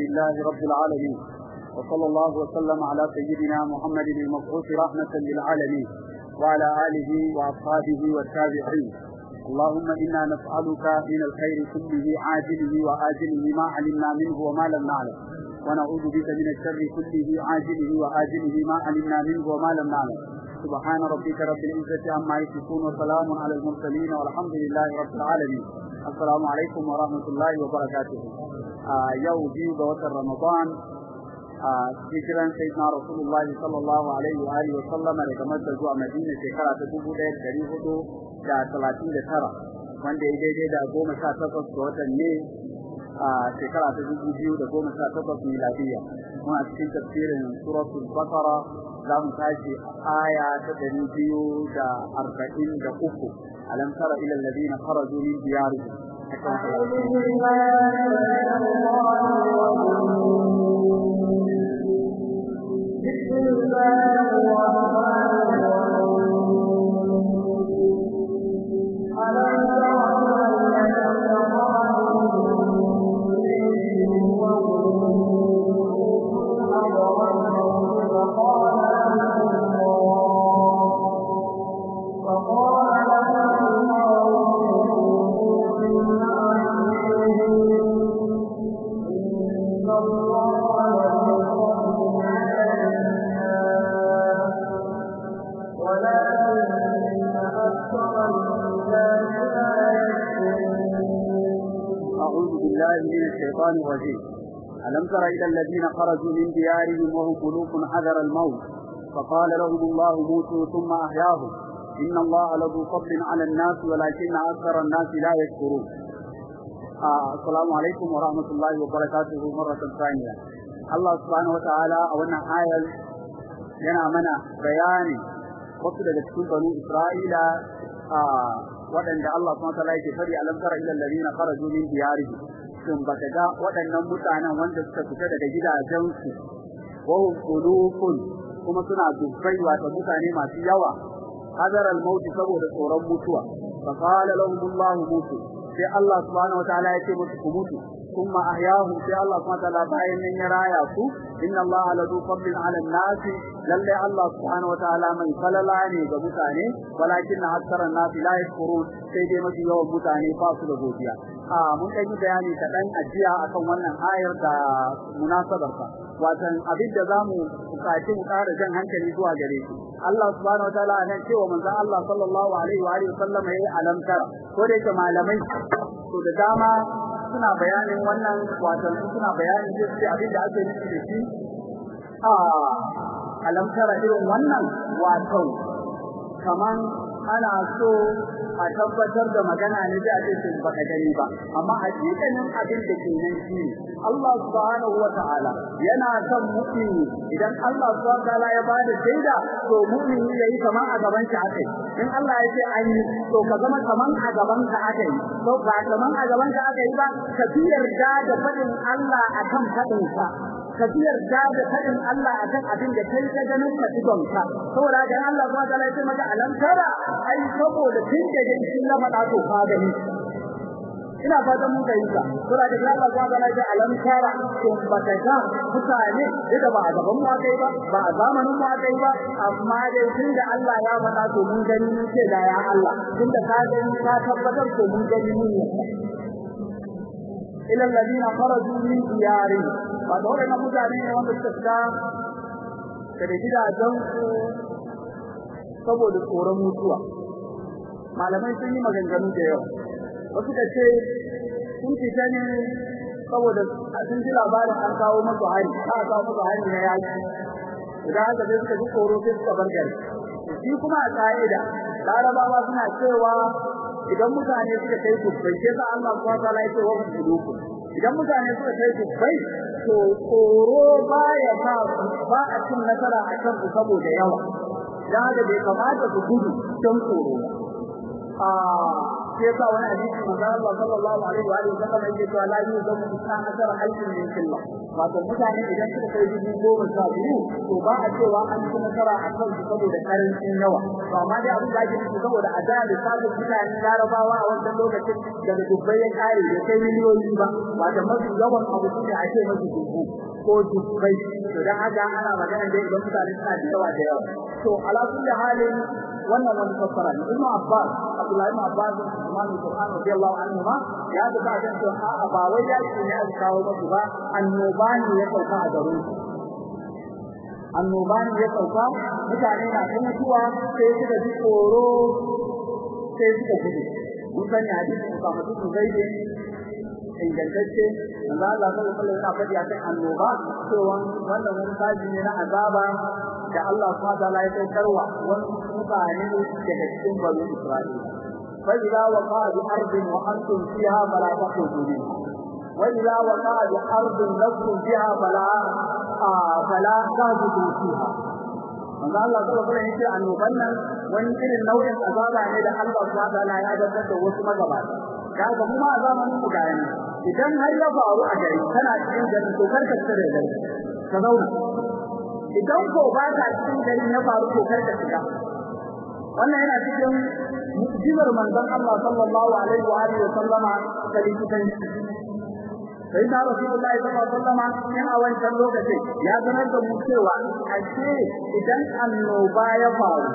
لله رب العالمين وصلى الله وسلم على سيدنا محمد المبعوث رحمة للعالمين وعلى آله وأصحابه والتابعين اللهم إنا نسألك من الخير كله عاجله وآجله ما علمنا منه وما لم نعلم ونعوذ بك من الشر كله عاجله وآجله ما علمنا منه وما لم نعلم سبحان ربك رب العزة عما يصفون وسلام على المرسلين والحمد لله رب العالمين السلام عليكم ورحمة الله وبركاته آه يوم جيب وتر رمضان hijiran sayyidina rasulullahi sallallahu alaihi wa alihi wa sallama daga Makka zuwa Madina shekara ta dubu ɗaya da talatin da tara wanda ya daidai da goma sha takwas ga watan ne a shekara ta dubu biyu da goma sha takwas miladiyya muna cikin tafsirin suratul bakara za mu tashi aya ta ɗari biyu da arba'in da uku alam tara ila alladhina kharaju min diyarihim أعوذ بالله من الشيطان الرجيم بسم الله الرحمن الشيطان الرجيم ألم تر إلى الذين خرجوا من ديارهم وهم قلوب حذر الموت فقال لهم الله موتوا ثم أحياهم إن الله لذو فضل على الناس ولكن أكثر الناس لا يشكرون آه السلام عليكم ورحمة الله وبركاته مرة ثانية الله سبحانه وتعالى أولنا آية yana mana bayani wasu daga cikin banu Isra'ila a waɗanda Allah subhanahu wataala yake fari alam tara ila alladhina kharaju min diyarihim shin baka ga waɗannan mutanen wanda suka fita daga gidajensu. Wa hum qulufun kuma suna dubbai wato mutane masu yawa. Hadar al-maut saboda tsoron mutuwa. Fa qala lahum Allah mutu. Sai Allah subhanahu wataala ya ce musu ku mutu. Kuma ahyahum sai Allah subhanahu wataala bayan nan ya raya su inna Allah la du fadlin ala an-nas lalle Allah subhanahu wataala mai falala ne ga mutane walakin aksaran nas la yashkurun. Sai dai mafi yawan mutane ba su da godiya. A mun kai bayani kaɗan ajiya akan wannan ayar da munasabarsa watan abin da za mu buƙaci mu ƙara jan hankali zuwa gare shi. Allah subhanahu wataala nan cewa manzon Allah sallallahu alaihi wa alihi wasallam yayi alamtara ko da yake malamai to da dama suna bayanin wannan watan suna bayanin sai abin da ake nufi da shi. A alamtara irin wannan wato kaman ana so a tabbatar da magana ne da ake baka gani ba. Amma hakikanin abin da ke nan shi Allah subhanahu wataala yana son mu'mini. Idan Allah subhanahu wataala ya ba da shaida to mu'mini yayi kaman a gaban shi akai in Allah ya ce an yi to ka zama kaman a gaban ka akai to ba kaman a gaban ka akai ba ka yarda da faɗin Allah akan faɗin sa ka yarda da faɗin Allah akan abin da kai ka ganin ka tudon ka saboda ga Allah wataala ya ce maka alam tara ai saboda tun da dai shi na faɗa to ka gani. Ina fatan mun fahimta. Saboda da Allah wataala ya ce alam tara to baka ga mutane da ba a gaban mu akai ba ba a zamanin mu akai ba amma dai tun da Allah ya faɗa to mun gani ce da ya Allah. Tun da ka gani ka tabbatar to mun gani ne ila alladhina kharaju min diyarihim. Ba da wannan mutane ne wanda suka fita daga gidajen saboda tsoron mutuwa. Malamai sun yi maganganu da yawa. Wasu da ce sun fita ne saboda sun ji labarin an kawo masu hari a kawo masu hari na yaki idan haka sai suka ji tsoro sai suka bar gari. Shi kuma a ka'ida larabawa suna cewa idan mutane suka kai dubbai sai sa Allah subhanahu wa ta'ala ya ce wa idan mutane suka kai dubbai to tsoro baya ba ba a cin nasara a kan su saboda yawa. Dan haka bai kamata su gudu don tsoro a wasallam yake cewa la yuzamu isna asar alfin min killah wato mutane idan suka kai dubu goma sha biyu to ba a cewa an ci nasara a kan su saboda karancin yawa to amma dai abin da ake nufi saboda a da da sabon mutane larabawa a wannan lokacin daga dubbai ya kare da kai miliyoyi ba wato mafi yawan abu ne a ce mafi dubu ko dubbai to dan haka ana magana da idan mutane suna da da yawa to ala kulli halin وأنا من فسر ابن عباس عبد الله بن عباس زمان القران رضي الله عنهما يا ذاك عن سوء أبا وجا ان اذكروا بها ان نوبان يتوقع ضروري ان نوبان يتوقع مثالنا كما هو كيف تجد قورو كيف تجد مثالنا هذه كما تقول غيره in gargace Allah Allah sai kullu ina fadi akan annoba to wannan wannan sai ne na مطانين تهتم بالإسرائيل فإلى وقاء بأرض وأنتم فيها فلا تخذوا منها وإلى وقاء بأرض لكم فيها فلا آه، فلا تهتم فيها. وما الله قال قل إنك أن يبنى وإن كل النوع أزاد عن إذا حلب أصلاف لا يعجب تدوه ثم جبال كان هما أزاما مكاين إذن هل يفعل أجري سنة إن جنس وفرك السرع جنس كذولا إذن هو بعد أجري wannan yana cikin mu'jizar manzon Allah sallallahu alaihi wa alihi wa sallama da likitan sai da Rasulullahi sallallahu alaihi wa sallama in wancan lokacin ya sanar da mu cewa ashe idan annoba ya faru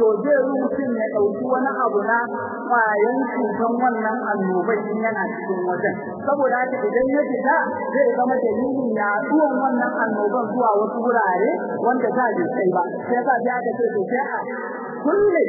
to zai mutum ya ɗauki wani abu na kwayan cutan wannan annobai in yana cikin wajen. Saboda haka idan ya fita zai zama dalilin yaduwan wannan annoban zuwa wasu wurare wanda za a kai ba. Sai yasa sai aka ce to sai a kulle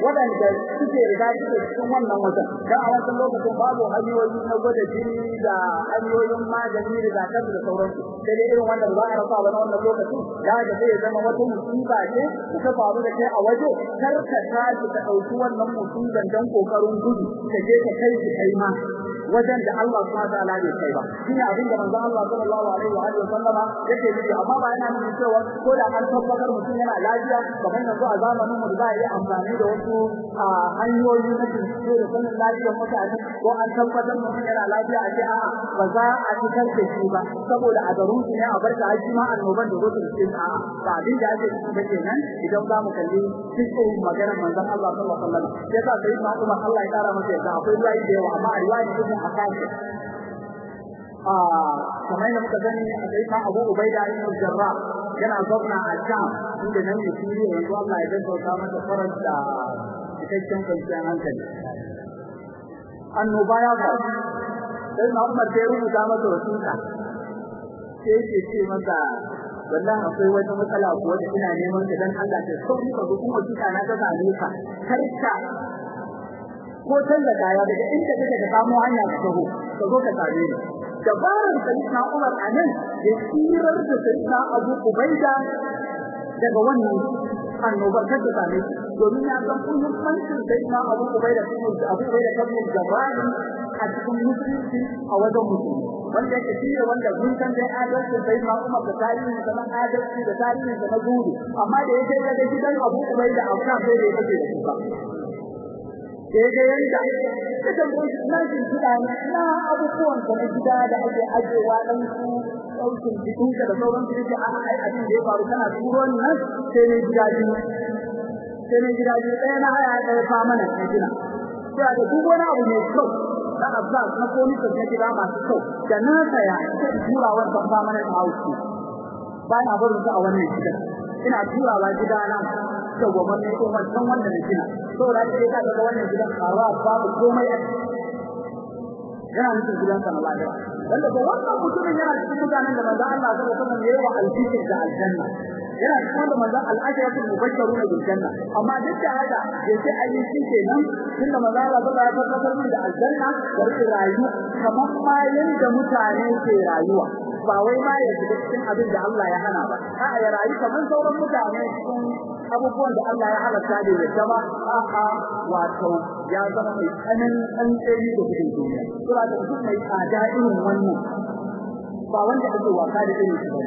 waɗanda suke riga suke cikin wannan wajen. Dan a wancan lokacin babu hanyoyi na gwada jini da hanyoyin magani da zakar da sauransu. Sai dai irin wanda ba a rasa ba na wannan lokacin. Da haka zai zama wata musiba ce da ta faru da kai a waje. Kar ka tashi ka ɗauki wannan musiban dan ƙoƙarin gudu ka je ka kai shi kai ma. Wajen da Allah subhanahu wa ta'ala bai kai ba. Shine abin da manzo Allah sallallahu alaihi wa alihi wasallama yake nufi. Amma ba yana nufin cewa ko da an tabbatar mutum yana lafiya kamar yanzu a zamanin mu za a yi amfani da wasu hanyoyi na bincike da sanin lafiyar mutane ko an tabbatar mutum yana lafiya a ce a'a ba za a fitar da shi ba saboda a garin ne a bar shi ma annoban da wasu su ce a'a ba abin da ake ciki ba kenan idan za mu kalli cikin maganar manzon Allah sallallahu alaihi wasallam sai sa sai ma Umar Allah ya kara masa yadda akwai ruwayi da yawa amma a riwaya ne a kashi a kamar yadda muka gani a sai ma Abu Ubaida ibn Jarrah yana gwamna a Sham inda nan ne shi yanzu Allah ya gaggauta masa farar da cikakken kwanciyar hankali. Annoba ya faru. Sai na Umar sai rubuta masa wasiƙa. Sai yake ce masa wallahi akwai wata matsala ko da ina neman ka dan Allah ta sauri ka kuma wasiƙa na ta same ka. Kar ka ko canza kaya daga inda kake ka samu hanya ka taho ka zo ka same ni. Dabarar sayyidina Umar a nan ya tsirar da sayyidina Abu Ubaida daga wannan annobar ta ta same shi. Domin ya san muhimmancin sayyidina Abu Ubaida kuma Abu Ubaida kan Jarrah a cikin musulunci a wajen musulmi. Wanda yake shi wanda mun san dai adalci sayyidina Umar da tarihin sa na adalci da tarihin sa na gudu amma da yake ga gidan Abu Ubaida a kan sai da yake da shi daidai yanda tambayi na jin gida na abubuwan da na gida da ake ajewa dan su saukin jikin da sauran su yake an ai abin da ya faru kana turo nan sai ne gida biyu. Sai ne gida biyu ɗaya na haya ɗaya fa mana na gina sai da duk wani abu mai kyau na azza na komi da na gida masu kyau da na saya sai tura wannan fa mana ta haushi ba na barin su a wannan gidan. Ina turawa gidana. Da gwamnati ne ko wancan wanda na gina saboda sai ka ga wannan gidan karuwa babu komai a yana nufin gidan sa na lafiya wanda ba wannan mutumin yana cikin mutanen da manzo Allah sallallahu alaihi wasallam yayi wa alfikir da aljanna. Yana cikin da manzo al-ashratul mubashshiruna bil janna. Amma duk da haka ya ce ayi shi kenan tunda manzo Allah sallallahu alaihi wasallam ya da aljanna da rayu kamar ma yanda mutane ke rayuwa. Ba wai ma ya shiga cikin abin da Allah ya hana ba. A'a ya rayu kamar sauran mutane cikin abubuwan da Allah ya halatta da ya zama a'a wato ya zama mai tsananin tsantsani da cikin duniya. Sura da mutum mai tsada irin wannan. Ba wanda ake wasa da irin shi ba.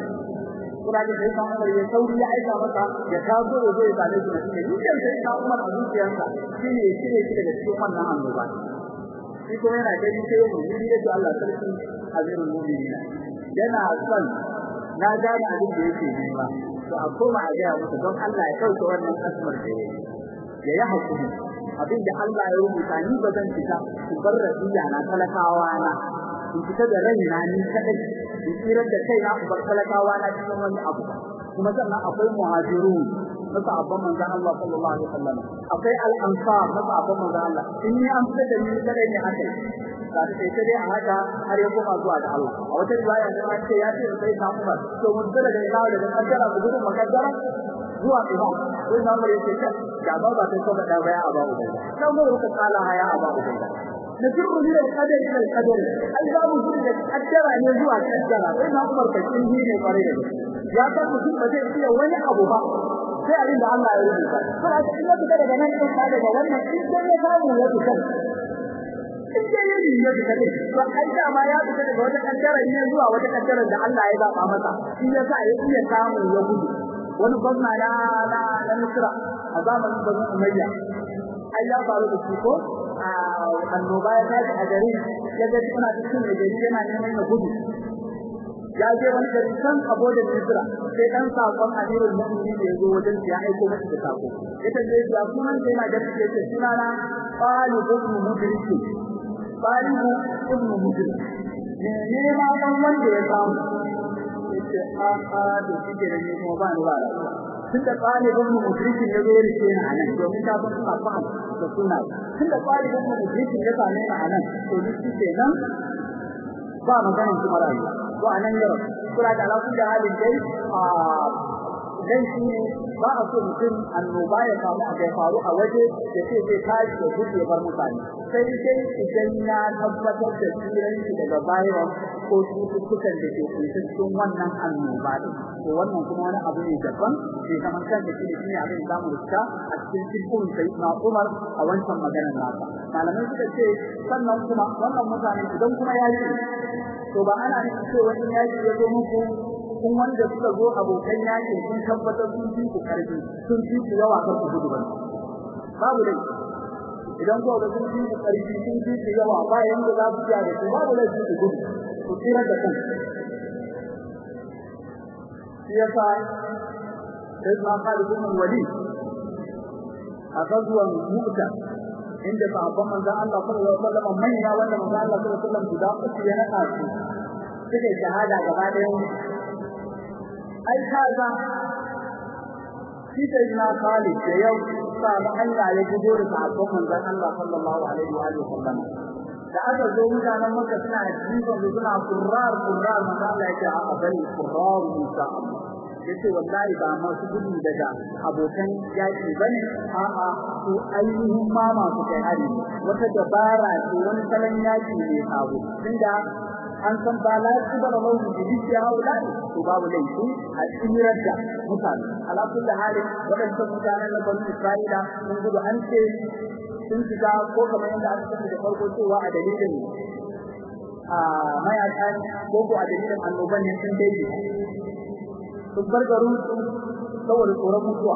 Sura da sai kan Umar ya sauri ya aika masa ya ta zo zo ya same shi da ne sai sai Umar a zuciyarsa shine cire shi daga cikin wannan annoba. Shi kuma yana gani sai ya mu'mini ce Allah sarki amirul mu'minina. Yana son na gane abin da yake nema. To a koma a gaya masa don Allah ya kauce wannan asmar da yake ya yi haƙuri abin da Allah ya rubuta ni ba zan fita. Ku bar rabiya na talakawa na. In fita da raina ni kadai in tsirar da kaina ku bar talakawa na cikin wani abu. Kuma sannan akwai muhajiru na sahabban manzon Allah sallallahu alaihi wasallam. Akwai al-ansar. Na sahabban manzon Allah. In ni an fita da ni kadai ne haka ba ta sai dai a haka har ya koma zuwa ga Allah a wata riwaya da an ce ya ce sai ta kuma to mun tsara da ina da kaddara ku gudun makaddara zuwa ina sai na mu yake ta da ba ba ta so da baya a babu da sai mu ka kala haya a babu da نجر من القدر الى القدر اي باب da kaddara ne zuwa kaddara sai na kuma kakin ji ne kware da ya san mutum ba zai iya wani abu ba sai abin da Allah ya rubuta sai a cikin da daga nan sai ka daga wannan in sai ya samu ya fita in dai ya fita ne to ai da ma ya fita daga wata kaddara ne zuwa wata kaddara da Allah ya zaba masa shi yasa ya iya samu ya gudu. Wani gwamna na na na Misra a zamanin Bani Umayya ai ya faru da shi ko? Annoba ya tashi a gari ya ga suna cikin gari yana neman ya gudu. Ya je wani gari can a bodin Misra sai dan saƙon Amirul Mu'minin da ya zo wajen ya aiko masa da sako ya tambaye shi a sunan sai na gari ce sunana Fali ibn Mudrik. Fali ibn Mudrik ne ma dan wanda ya samu? Yace a a da kike da kuma ba ni ba tunda talibin mu mushrikin ya zo riƙe ni a nan domin ta san suna fahim da suna tunda talibin mu mushrikin ya same ni a nan to ni shi kenan ba maganin kuma rayuwa. To a nan yau kula da alaƙu da halin dai a dan shi ne ba a so mutum annoba ya samu a faru a waje da ce zai tashi da ya bar mutane. Sai dai idan ya tabbatar da tsiranci daga virus ko cututtukan da ke cikin wannan annoba din. To wannan kuma wani abu ne daban sai zaman kansa shi ne shine abin da za mu rubuta a cikin cikin sai na Umar a wancan maganar nasa. Malamai suka ce sannan kuma wannan mutane idan kuma ya yi to ba ana nufin cewa in yaki ya zo muku kun wanda suka zo abokan yaƙin sun tabbatar sun fi ku ƙarfi sun fi ku yawa kan ku gudu ba ne babu dai idan ko da sun fi ku ƙarfi sun fi ku yawa ba yanda za ku ja da ku babu dai ku gudu ku tsira da kan shi yasa sai ma Khalid bin Walid a gazuwan Mu'ta inda sahabban manzon Allah sallallahu alaihi wasallam manya wanda manzon Allah sallallahu alaihi wasallam guda uku ya naka su. Suke shahada gaba ɗayan ai kaza shi da ina Khalid da yau samu Allah ya gudo da sahabban manzon Allah sallallahu alaihi wa sallam. Da aka zo mutanen Makka suna jiban da suna qurrar qurrar manzon Allah ya ce a bari insha Allah ya ce wallahi ba masu gudu daga abokan yaki ba ne a'a su ainihin ma masu kai hari wata dabara ce wani salon yaki ne sabo tunda an san ba la da rawu da dikiya haula to babu laifi a tsirar da mutane. Ala kulli hali wadannan mutanen na bani Isra'ila sun gudu an ce sun shiga ko kamar yadda aka sani da farko cewa a dalilin a mayaka ko ko a dalilin annoban ne sun daidai. Sun bar saboda tsoron mutuwa.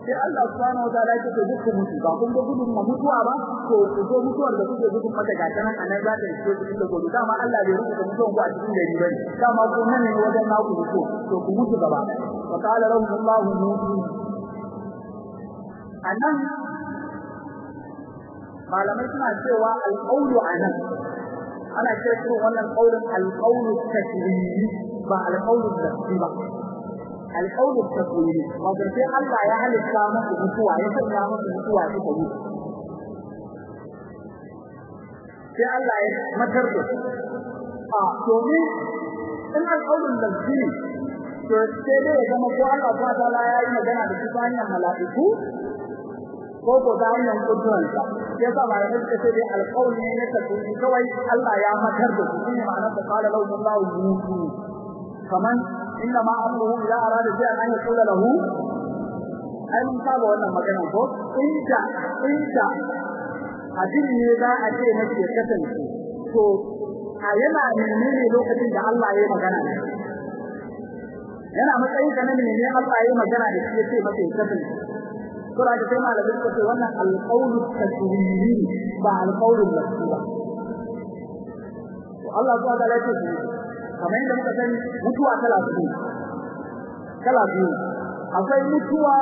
Sai Allah subhanahu wa ta'ala yake duk mutu ba kun ga gudun ma mutuwa ba? To ku zo mutuwar da kuke gudun mata ga tanan a nan za ta iske ku inda gobe. Dama Allah bai rubuta mutuwan ku a cikin gari ba ne dama ku nan ne wajen naku mutu to ku mutu gaba wa qala lahum Allah mutu a nan malamai suna cewa alqawlu a nan ana cewa wannan qaulin alqawlu takriri ba alqawlu nafsi ba. Alqawlu takwini wato sai Allah ya halitta muku mutuwa ya sanya muku mutuwa ta mutu sai Allah ya matar da a domin in to sai dai ya zama ko Allah ta ta'ala ya yi magana da ta hanyar mala'iku ko ko ta hanyar kuduranta sai yasa ba ya sai dai ne takwini kawai Allah ya matar da su shine ma'anar da qala lahu Allahu kaman إنما أمره إذا أراد شيئا أن يقول له أن قالوا أن المكان فوق إنت إنت أجل إذا أجل نجي كتن. سو أينا من مين لو كتن الله أي مكان أنا ما أي كان من مين الله أي مكان أنا كتير كتير كتير كتن. كل هذا كلام على بس كتير وأنا القول التسويني بعد القول المسؤول الله تعالى يقول kamar yadda muka sani mutuwa kala biyu kala biyu. Akwai mutuwa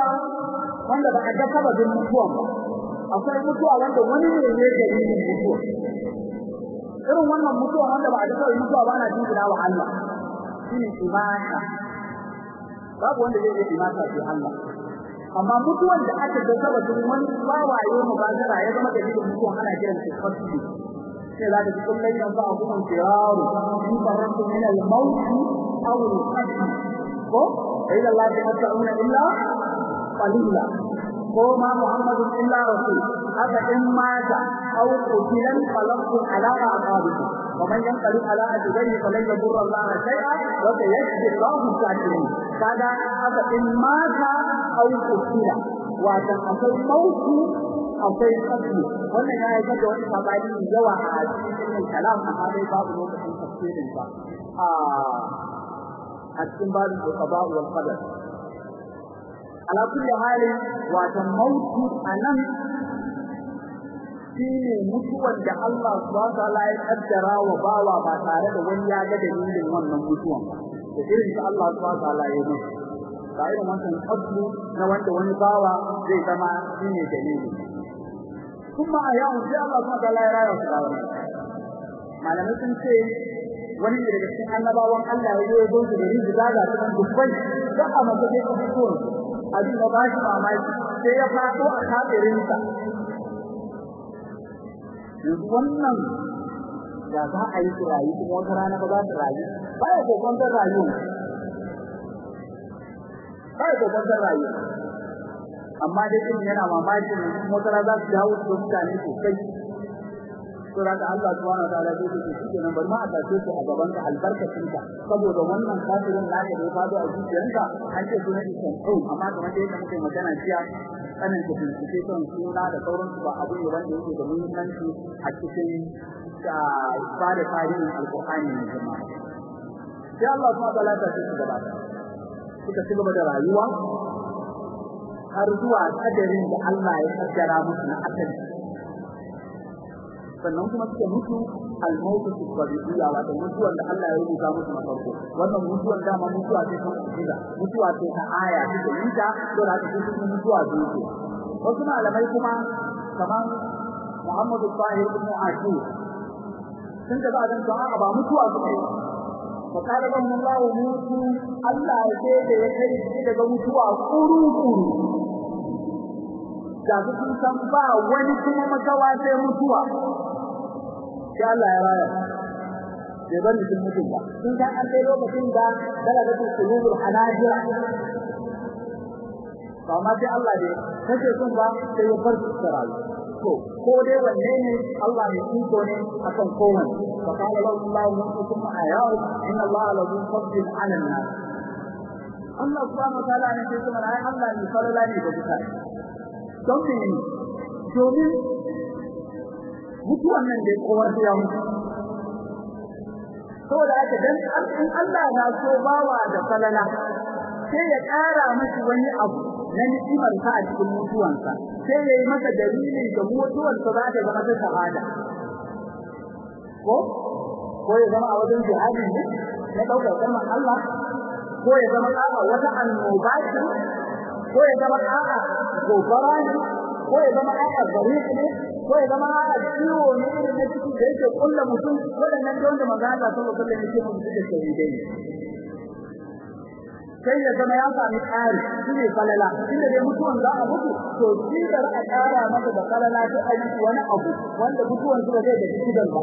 wanda ba a ga sababin mutuwan ba. Akwai mutuwa wanda wani ne ne dalilin mutuwa. Irin wannan mutuwa wanda ba a ga sababin mutuwa ba ana jin wa Allah. Shine imata babu wanda zai yi imata sai Allah. Amma mutuwan da aka ga sababin wani wawaye mu ba ya zama dalilin mutuwa ana kiran shi fasili sai za ka ji kullum yan ba abu mun firaru in faratu min al-maut aw al-qatl ko ila Allah ta ta'una illa qalila ko ma muhammadu illa rasul haka in mata aw qutilan falaqu ala aqabihi wa man yanqalib ala ajrihi falan yadurra Allah shay'a wa sayajzi Akwai fasli wannan ya yi da wani saɓani yawa a cikin kalam amma dai babu lokacin tafsirin sa. A a cikin babin al-qada wal qadar ala kulli hali wa ta mautu a nan shine mutuwar da Allah subhanahu wa ta'ala ya kaddara wa bawa ba tare da wani ya ga dalilin wannan mutuwan da irin ta Allah subhanahu wa ta'ala ya yi ba irin wannan na wanda wani bawa zai zama shine dalili. Kuma a yawon sai Allah subhanahu wa ta'ala ya su bawa malamai sun ce wani ne daga cikin annabawan Allah ya yi zo da rizu daga cikin dubbai da a mace da abubuwan abin da ba shi mamaki sai ya faɗo a kafirinsa. Yanzu wannan da za a yi rayu kuma wata rana ba za su rayu. Ba ya kokon rayu ba ya kokon rayu amma dai din yana mamaki ne kuma rana za su dawo su mutane sosai. To da Allah subhanahu wa ta'ala zai ce shi nan bar ma a tace su a gaban ka albarkacin ka. Saboda wannan kafirin da ya fado a zuciyarka an ce sunan isan ko amma kamar da muke magana jiya kanin da bincike kan suna da sauransu ba abu ne wanda yake da muhimmanci a cikin ba da tarihin alƙur'ani mai girma. Sai Allah kuma ta lata su gaba suka ci gaba da rayuwa. Har zuwa kadarin da Allah ya kaddara musu na asali. Sannan kuma suka mutu al-mautu tabi'iyya wato mutuwar da Allah ya rubuta musu na farko. Wannan mutuwar dama mutuwa ce ta mu'jiza mutuwa ce ta aya ta yinta to da cikin mutuwa ce wasu malamai kuma kamar Muhammadu Tahir ibn Ashur sun da ba dan to ba mutuwa suka yi fa kana ban Allah mutu Allah ya ce da ya kai daga mutuwa kuru kuru da su sun san ba wani kuma makawa sai mutuwa. Sai Allah ya raya. Bai bari sun mutu ba. Sun san an kai lokacin da kala da kulubul hanajira to amma sai Allah ne kace sun ba sai ya bar su rayu. To ko dai wanne ne Allah ne iko ne akan kowanne. Fa qala Allahu minkum ayahu inna Allah la zu fadlin 'ala an-nas. Allah subhanahu wa ta'ala ne sai kuma ai Allah ne farala ne ga mutane don me domin mutuwan nan da kowa sai ya mutu. Saboda haka dan in Allah na so bawa da falala sai ya ƙara masa wani abu na ni'imar sa a cikin mutuwansa. Sai ya yi masa dalilin da mutuwarsa za ta zama ta shahada. Ko? Ko ya zama a wajen jihadi ne? Na ɗaukar kalmar Allah? Ko ya zama a'a wata annoba ce? Ko ya zama a'a gobara ne ko ya zama a'a gare ne ko ya zama a'a ciwo ne irin na da yake kulla mutum waɗannan da wanda manzo Allah sallallahu alaihi wasallam yake mutum da shahidai sai ya zama ya sami ƙari shi ne falala inda dai mutuwan za a mutu to shi da ƙara masa da falala ta aiki wani abu wanda mutuwan zai da gidan ba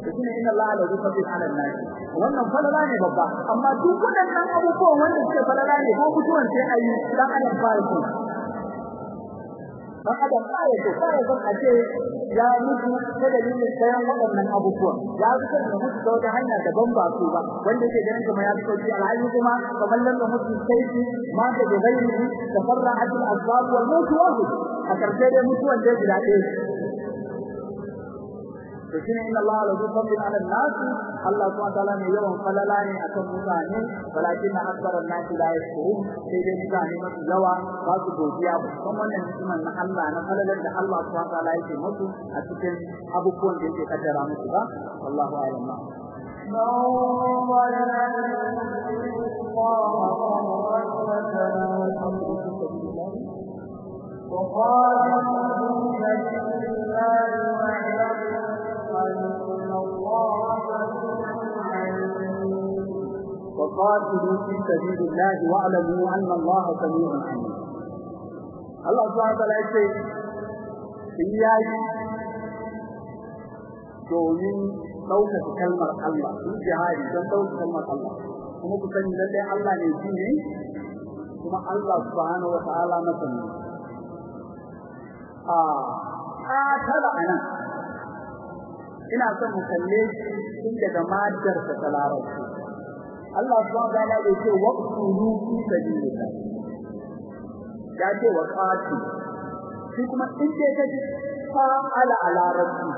to shine inna Allah la yufadil ala an-nas. Wannan falala ne babba. Amma duk waɗannan abubuwan wanda suke falala ne ko mutuwan sai ayi dan adam fara dan adam fara ko fara ko a ce ya mutu ta dalilin sayan waɗannan abubuwan. Ya zuka da mutu ta wata hanya daban ba su ba wanda yake ganin kamar ya fito ci alhali kuma kamar lamma mutu sai shi ma ta da gairi da asbab wal mautu wahid a ƙarshe dai mutuwan dai guda ɗaya. لكن إن الله لذو فضل على الناس الله سبحانه وتعالى يوم فللاه أكون مساني ولكن أكثر الناس لا يشكرون في ذلك نعمة جوا فاتو بوجيا ثم نسمع أن الله أن فلل أن الله سبحانه وتعالى يموت أتكن أبو كون ذلك أجر أمسك الله أعلم وقال الله وقاتلوا في سبيل الله واعلموا ان الله سميع عليم الله سبحانه وتعالى يقول iyayi domin ɗaukaka kalmar Allah su jihadi don ɗaukaka kalmar Allah kuma ku sani lallai Allah ne shi ne kuma Allah subhanahu wa ta'ala masani a ƙatala a nan ina son mu kalle shi tun daga madarsa ta larabci Allah subhanahu wa ta'ala ya ce waqtulu fi sabilillah. Ya ce wa qati shi kuma in dai kaji fa'ala a larabci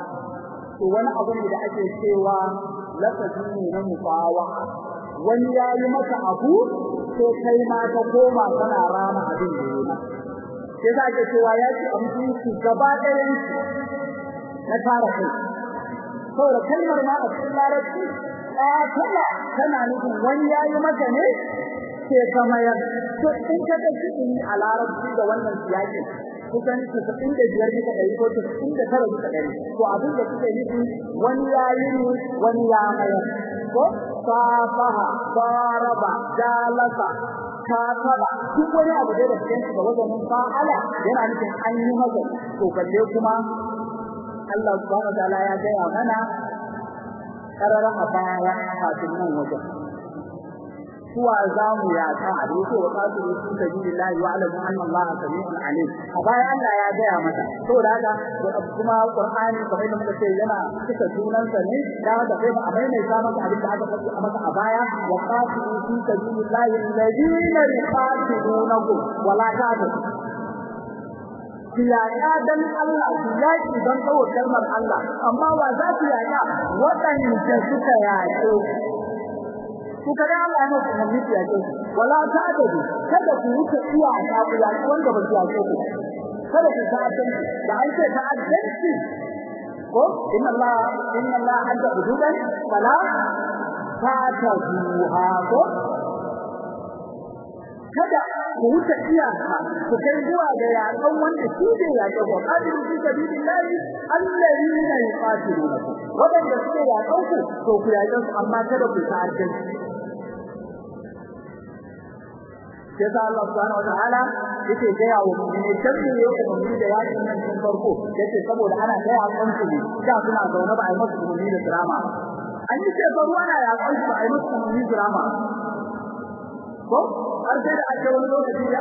to wani abu ne da ake cewa lafazi ne na mufawa wani ya yi maka abu sai kai ma ka koma kana rama abin da yana sai za ka cewa ya ce amfani shi gaba ɗayan shi na tara kai. Saboda kalmar ma a cikin larabci ƙatala tana nufin wani ya yi maka ne? Sai ka mayar. To in ka ga shi a larabci da wannan siyaki kusan biyar bisa ɗari ko casa'in da tara bisa ɗari. To abin da suke nufi wani ya yi ne wani ya mayar. Ko? Safaha daraba dalasa kataba duk wani abu da cikin shi da wajen fa'ala yana nufin an yi masa to kalle kuma Allah subhanahu wa ta'ala ya gaya mana karara a baya kafin nan wajen. Suwa za mu yaƙa a da yake wa qatilu fi sabilillahi wa alamu anna Allah sami'un a baya Allah ya gaya mata. Saboda haka kuma Qur'ani kamar da muka yana cika junansa ne da haka sai a maimaita masa abin da aka faɗi a masa a baya. Wa qatilu fi sabilillahi alladhina yuqatilunakum wa la ta'tadu. Kiyaya dan Allah, kiyaki don kawo kalmar Allah, amma wa za su yaya? Waɗanda suka yaƙo ku. Kada Allah ne ku mutu ya ce wala ta da kada ku wuce iyaka ku ya wanda ba su ya ce ku. Kada ku ta da an ce ta addanci ko? Inna Allah inna Allah hadda hududan fala ta ta ko? Kada ku wuce iyaka ku kai zuwa ga yakan wanda shi ne ya ce ko qadiru fi sabilillahi alladhina yuqatilunakum wadanda suke yakan ku to ku yakan su amma kada ku ta addanci sai da Allah subhanahu wa ta'ala yake gaya wa mu'mini dan ne yake mu'mini da yaƙin nan tun farko. Yace saboda ana gaya wa su ne da suna zaune ba a yi musu mu'mini da drama. An yi ce faru ana ya kan su ba a yi musu mu'mini drama.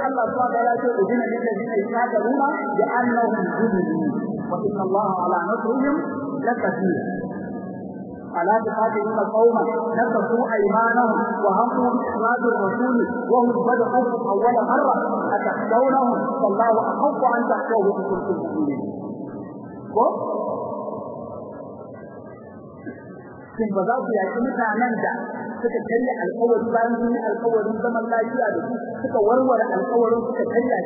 Allah subhanahu wa ta'ala ya ce udina lil ladina yaquluna bi annahum zulmun wa inna Allah ala nasrihim lakathir ألا تقاتلون قوما نكثوا أيمانهم وهموا بإخراج الرسول وهم بدأوا أول مرة أتخشونهم فالله أحق أن إن كنتم مؤمنين. shin ba za ku yaki mutanen da suka karya alkawari bayan sun yi alkawarin zaman lafiya da su suka warware alkawarin suka karya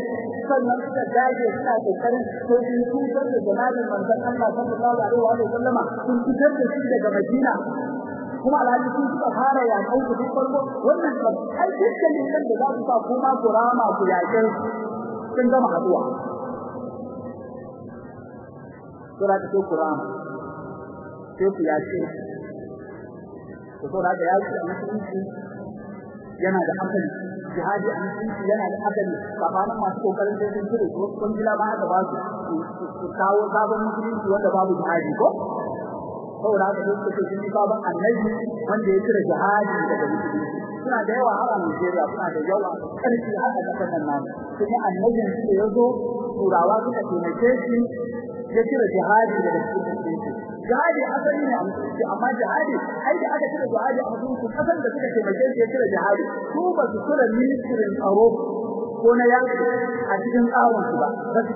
sannan suka dage suna kokarin sai sun tutar da janabin manzon Allah sallallahu alaihi wa sallama sun fitar da shi daga Madina kuma alhaji sun suka fara yakan ku duk farko wannan ba ai dukkan ne da za su sa kuma ku rama ku yakin sun gama haduwa sura ta ku rama sai ku yakin so da a yana da jihadi a musulunci yana da hankali. Tsakanin masu ƙoƙarin sai sun cire ko kun jila ba ba su su kawo sabon musulunci wanda babu jihadi ko? Saboda haka suke sabon annabi wanda ya cire jihadi daga musulunci. Suna da yawa har a Nigeria suna da yawa. Karfi har a ƙasar nan. Namu annabin su ya zo turawa suka taimake shi ya cire jihadi daga jihadi asali ne a musulunci amma jihadi ai da aka cire jihadi a musulunci kasan da suka taimake shi cire jihadi su ba su cire ministrin tsaro ko na yaki a cikin tsawon su ba. Ba su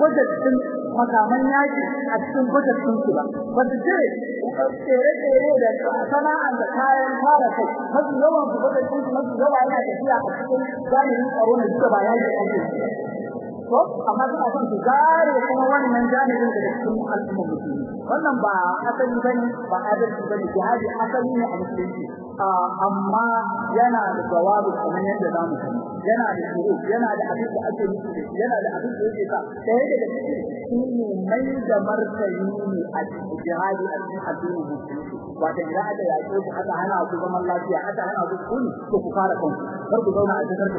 budget din makaman yaki a cikin budgetun su ba. Ba su ce tsere-tsere da sana'ar da kayan fara kai. Yawan su su yawa yana tafiya a cikin jami'in tsaro na duka ba yaki ake ko? Amma suna son su gare kuma wannan jami'in da cikin al'umma musulmi. Wannan ba asali ba ne ba adalci ba ne jihadi asali ne a musulunci. Amma yana da jawabi kamar yadda za mu sani. Yana da shuru yana da abin da ake nufi da yana da abin da yake sa. Sai daga cikin shine mai da martani ne a jihadi a cikin addinin musulunci. Wato idan aka yaƙe ku aka hana ku zaman lafiya aka hana ku kuni ku fara kanku. Kar ku zauna a cikin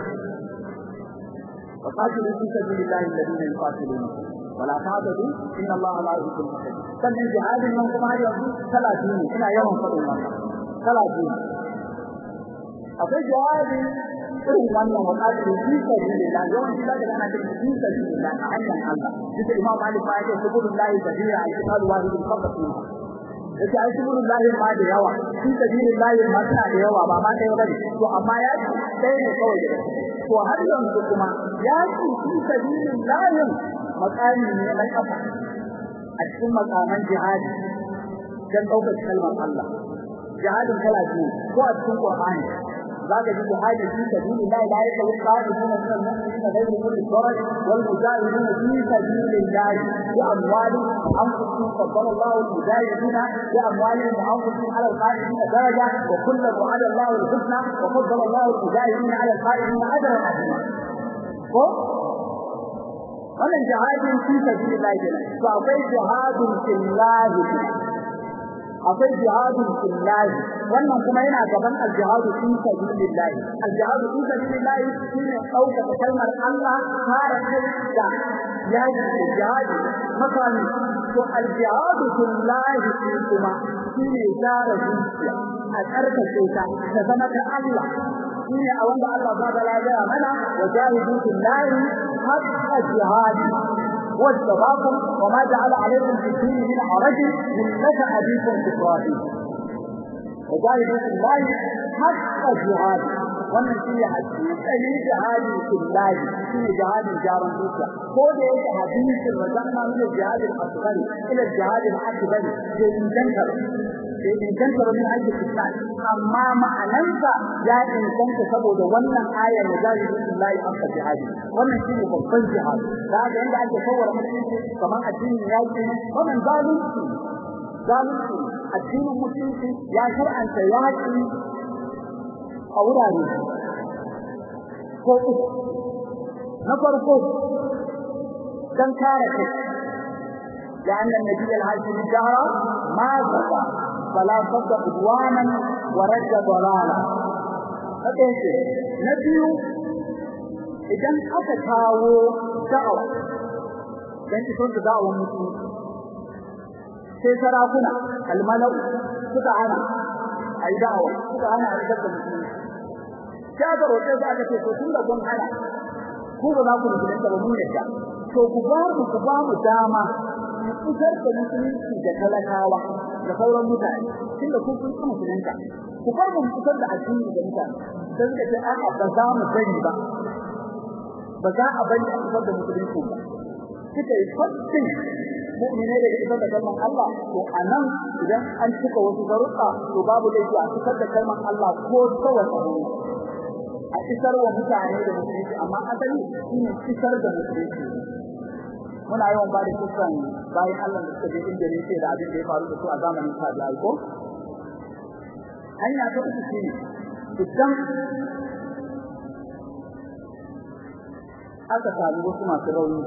وقاتلوا في سبيل الله الذين يقاتلون. ولا تعتدوا. ان الله لا يحب المعتدين sannan من nan kuma har yanzu talatin ne ina yawan faɗin wannan talatin akwai jihadi wannan wakati a hanyar Allah duk imam Malik ba yake sabilillah kabira a da yawa fi sabilillah ta da yawa ba ma ta yawa to amma ya sai ne kawai to har yanzu kuma ya ci fi sabilillah makami ne na kafa a cikin makaman jihadi dan ɗaukar kalmar Allah. Jihadin kala biyu ko a cikin Qur'ani zaka ji jihadi fi sabilillah la yakawu qa'iduna min al-mu'minina ghayru kulli daraj wal mujahiduna fi sabilillah bi amwalihim wa anfusihim faddala Allah al-mujahidina bi amwalihim wa anfusihim ala al-qa'idina daraja wa kullu wa'ada Allah al-husna wa faddala Allah al-mujahidina ala al-qa'idina ajran 'azima ko wannan jihadin fi sabilillah kenan to akwai jihadin fillah akwai jihadin fillah wannan kuma yana gaban al-jihadu fi sabilillah al-jihadu fi sabilillah shine dauka kalmar Allah fara kai da yaji jihadi makami to al-jihadu fillah kuma shine zara zuciya a karkace ta ta zama ta Allah shine a wanda Allah ba da lafiya mana wajahidu billahi haqqa jihadi واجتباكم وما جعل عليكم في الدين من حرج ملة أبيكم إبراهيم وجاهدوا في الله حق جهاد wannan shi ne hakikani jihadi fillahi shi ne jihadin jaran dukiya ko da yake hadisin rajana min jihadin asghar ila jihadin akbar sai in danka sai in danka min aiki fillahi amma ma'anansa ya inganta saboda wannan ayar da jihadi fillahi aka jihadi. Wannan shi ne babban jihadi. Da ga yanda ake kawara mutunci kamar addinin yaki wannan zalunci zalunci addinin mutunci ya shar'anta yaki a wurare ko uku na farko dan kare kai da annan nabi al-hajji jahra ma zaka fala sabda udwanan wa rajja dalala haka yake na biyu idan aka kawo da'awa dan isar da da'awar mutum sai sarakuna almalau suka hana ai da'awa suka hana a isar da mutum sai aka su aka ce to tun da kun hana ku ba za ku musulunta ba mun yadda. To ku ba mu ku ba mu dama ku isar da musulunci da talakawa da sauran mutane tunda kun kun kuma musulunta. Ku ba mu isar da addini da mutane. Sai suka ce a'a ba za mu bari ba. Ba za a bari a isar da musulunci ba. Suka yi fasin mu'mine da isar da kalmar Allah to a nan idan an cika wasu zaruka to babu laifi a isar da kalmar Allah ko tsawon isar wa mutane da musulunci amma asali shine isar da musulunci. Muna yawan ba da kisan bayan Allah da suka je inda ne ce da abin da ya faru da su a zamanin tabi'ai ko? Hanya ta uku shine idan aka samu wasu masu rauni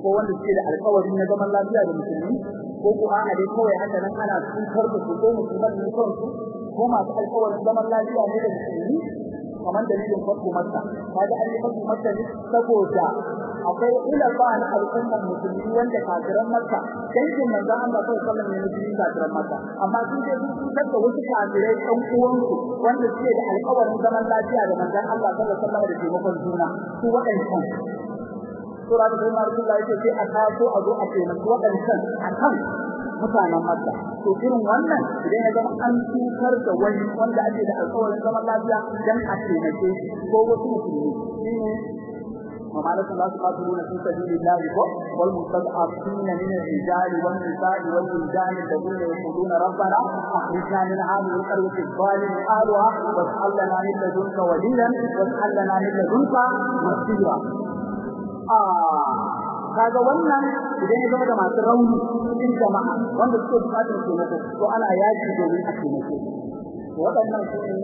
ko wanda suke da alƙawari na zaman lafiya da musulmi ko ko a'a dai kawai haka nan ana cutar da su ko musulman ne kansu ko masu alƙawarin zaman lafiya ne da musulmi kamar dalilin farko makka. Kaga an yi farko makka ne saboda akwai ulama na al'ummar musulmi wanda kafiran makka dangin manzon Allah sallallahu alaihi wasallam ne musulmi kafiran makka. Amma sun je sun da wasu kafirai ɗan uwansu wanda suke da alƙawarin zaman lafiya da manzon Allah sallallahu alaihi wasallam da taimakon juna. Su waɗancan. Sura da sai Rasulullah yake sai a taso a zo a taimaki waɗancan akan mutanen Makka to irin wannan idan ya zama an tukar da wani wanda ake da alƙawarin zaman lafiya dan a taimake shi ko wasu في سبيل الله. والمستضعفين من الرجال والنساء والولدان الذين يقولون ربنا أخرجنا من هذه القرية الظالم أهلها واجعل لنا من لدنك وليا واجعل لنا من لدنك نصيرا. Kaga wannan idan ya zama da masu rauni cikin jama'a wanda suke buƙatar taimako to ana yaki domin a taimako waɗannan su ne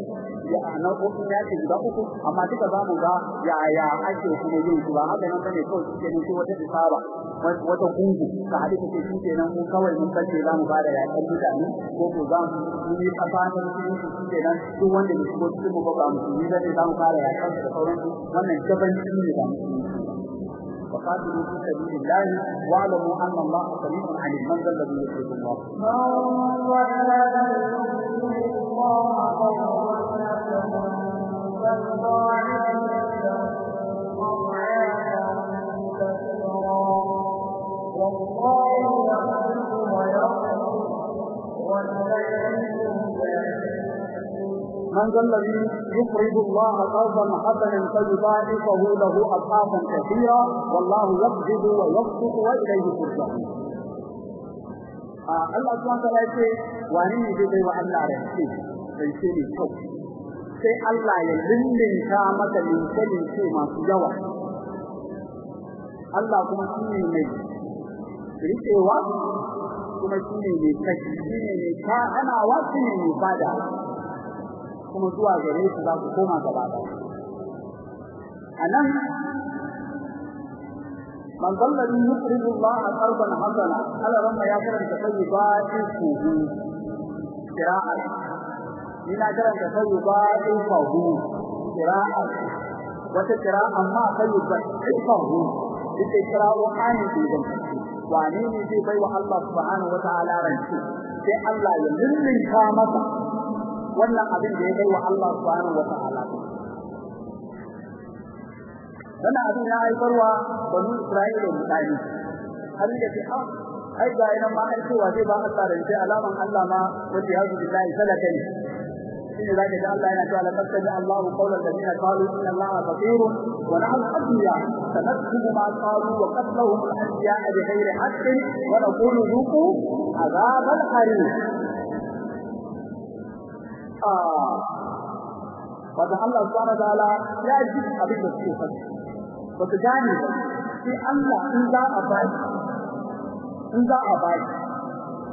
ya nau'o'in yaki guda uku amma duka za mu ga yaya ake kuma yin su. Ba haka nan ba ne kawai suke ne wata isaba wata gungu ka haɗe kake shi kenan mu kawai mun kace za mu ba da yakan mutane ko ko za mu yi ta musulunci shi kenan duk wanda ya shigo cikin mu ba musulmi zai za mu fara yakan da sauransu. Wannan gabanci ne da musulunci فقاتلوا في سبيل الله واعلموا أن الله سميع عليم من ذا الذي يشرك الله. من ذا الذي يقرض الله قرضا حسنا فيضاعفه له اضعافا كثيرا والله يقبض ويبسط واليه ترجعون Allah subhanahu wa ta'ala ce wani ne zai wa Allah rance rance ne kyau sai Allah ya lindinka maka linkalin ce masu yawa Allah kuma shi ne mai rikewa kuma shi ne mai kashi shi ne mai ka ana wa shi ne mai bada kuma zuwa gare su za ku koma gaba ɗaya. Anan man dalladhi yuqridu Allah qardan hasana. Ala ramma ya karanta tayyibati suhu qira'a ina karanta tayyibati suhu qira'a wata qira'a amma tayyibati suhu ita qira'u ani didan wane ne zai bai wa Allah subhanahu wa ta'ala rance? Sai Allah ya lullunta masa. Wannan abin da ya bai wa Allah subhanahu wa ta'ala wannan abin ya haifarwa banu Isra'ila da mutane har da ce ah ai ga ina ma ai cewa zai ba Allah rance alaman Allah ma wanda ya zubi billahi salaka ne shine zaka ga Allah yana cewa laqad sami Allahu qawlan ladina qalu inna Allaha faqirun wa nahnu aghniya sanaktubu ma qalu wa qatlahum al-anbiya bighayri haqqin wa naqulu dhuqu adhab al-harim wanda Allah subhanahu wa ta'ala ya ji abin da suke faɗi. Ba su gane ba sai Allah in za a baki in za a baki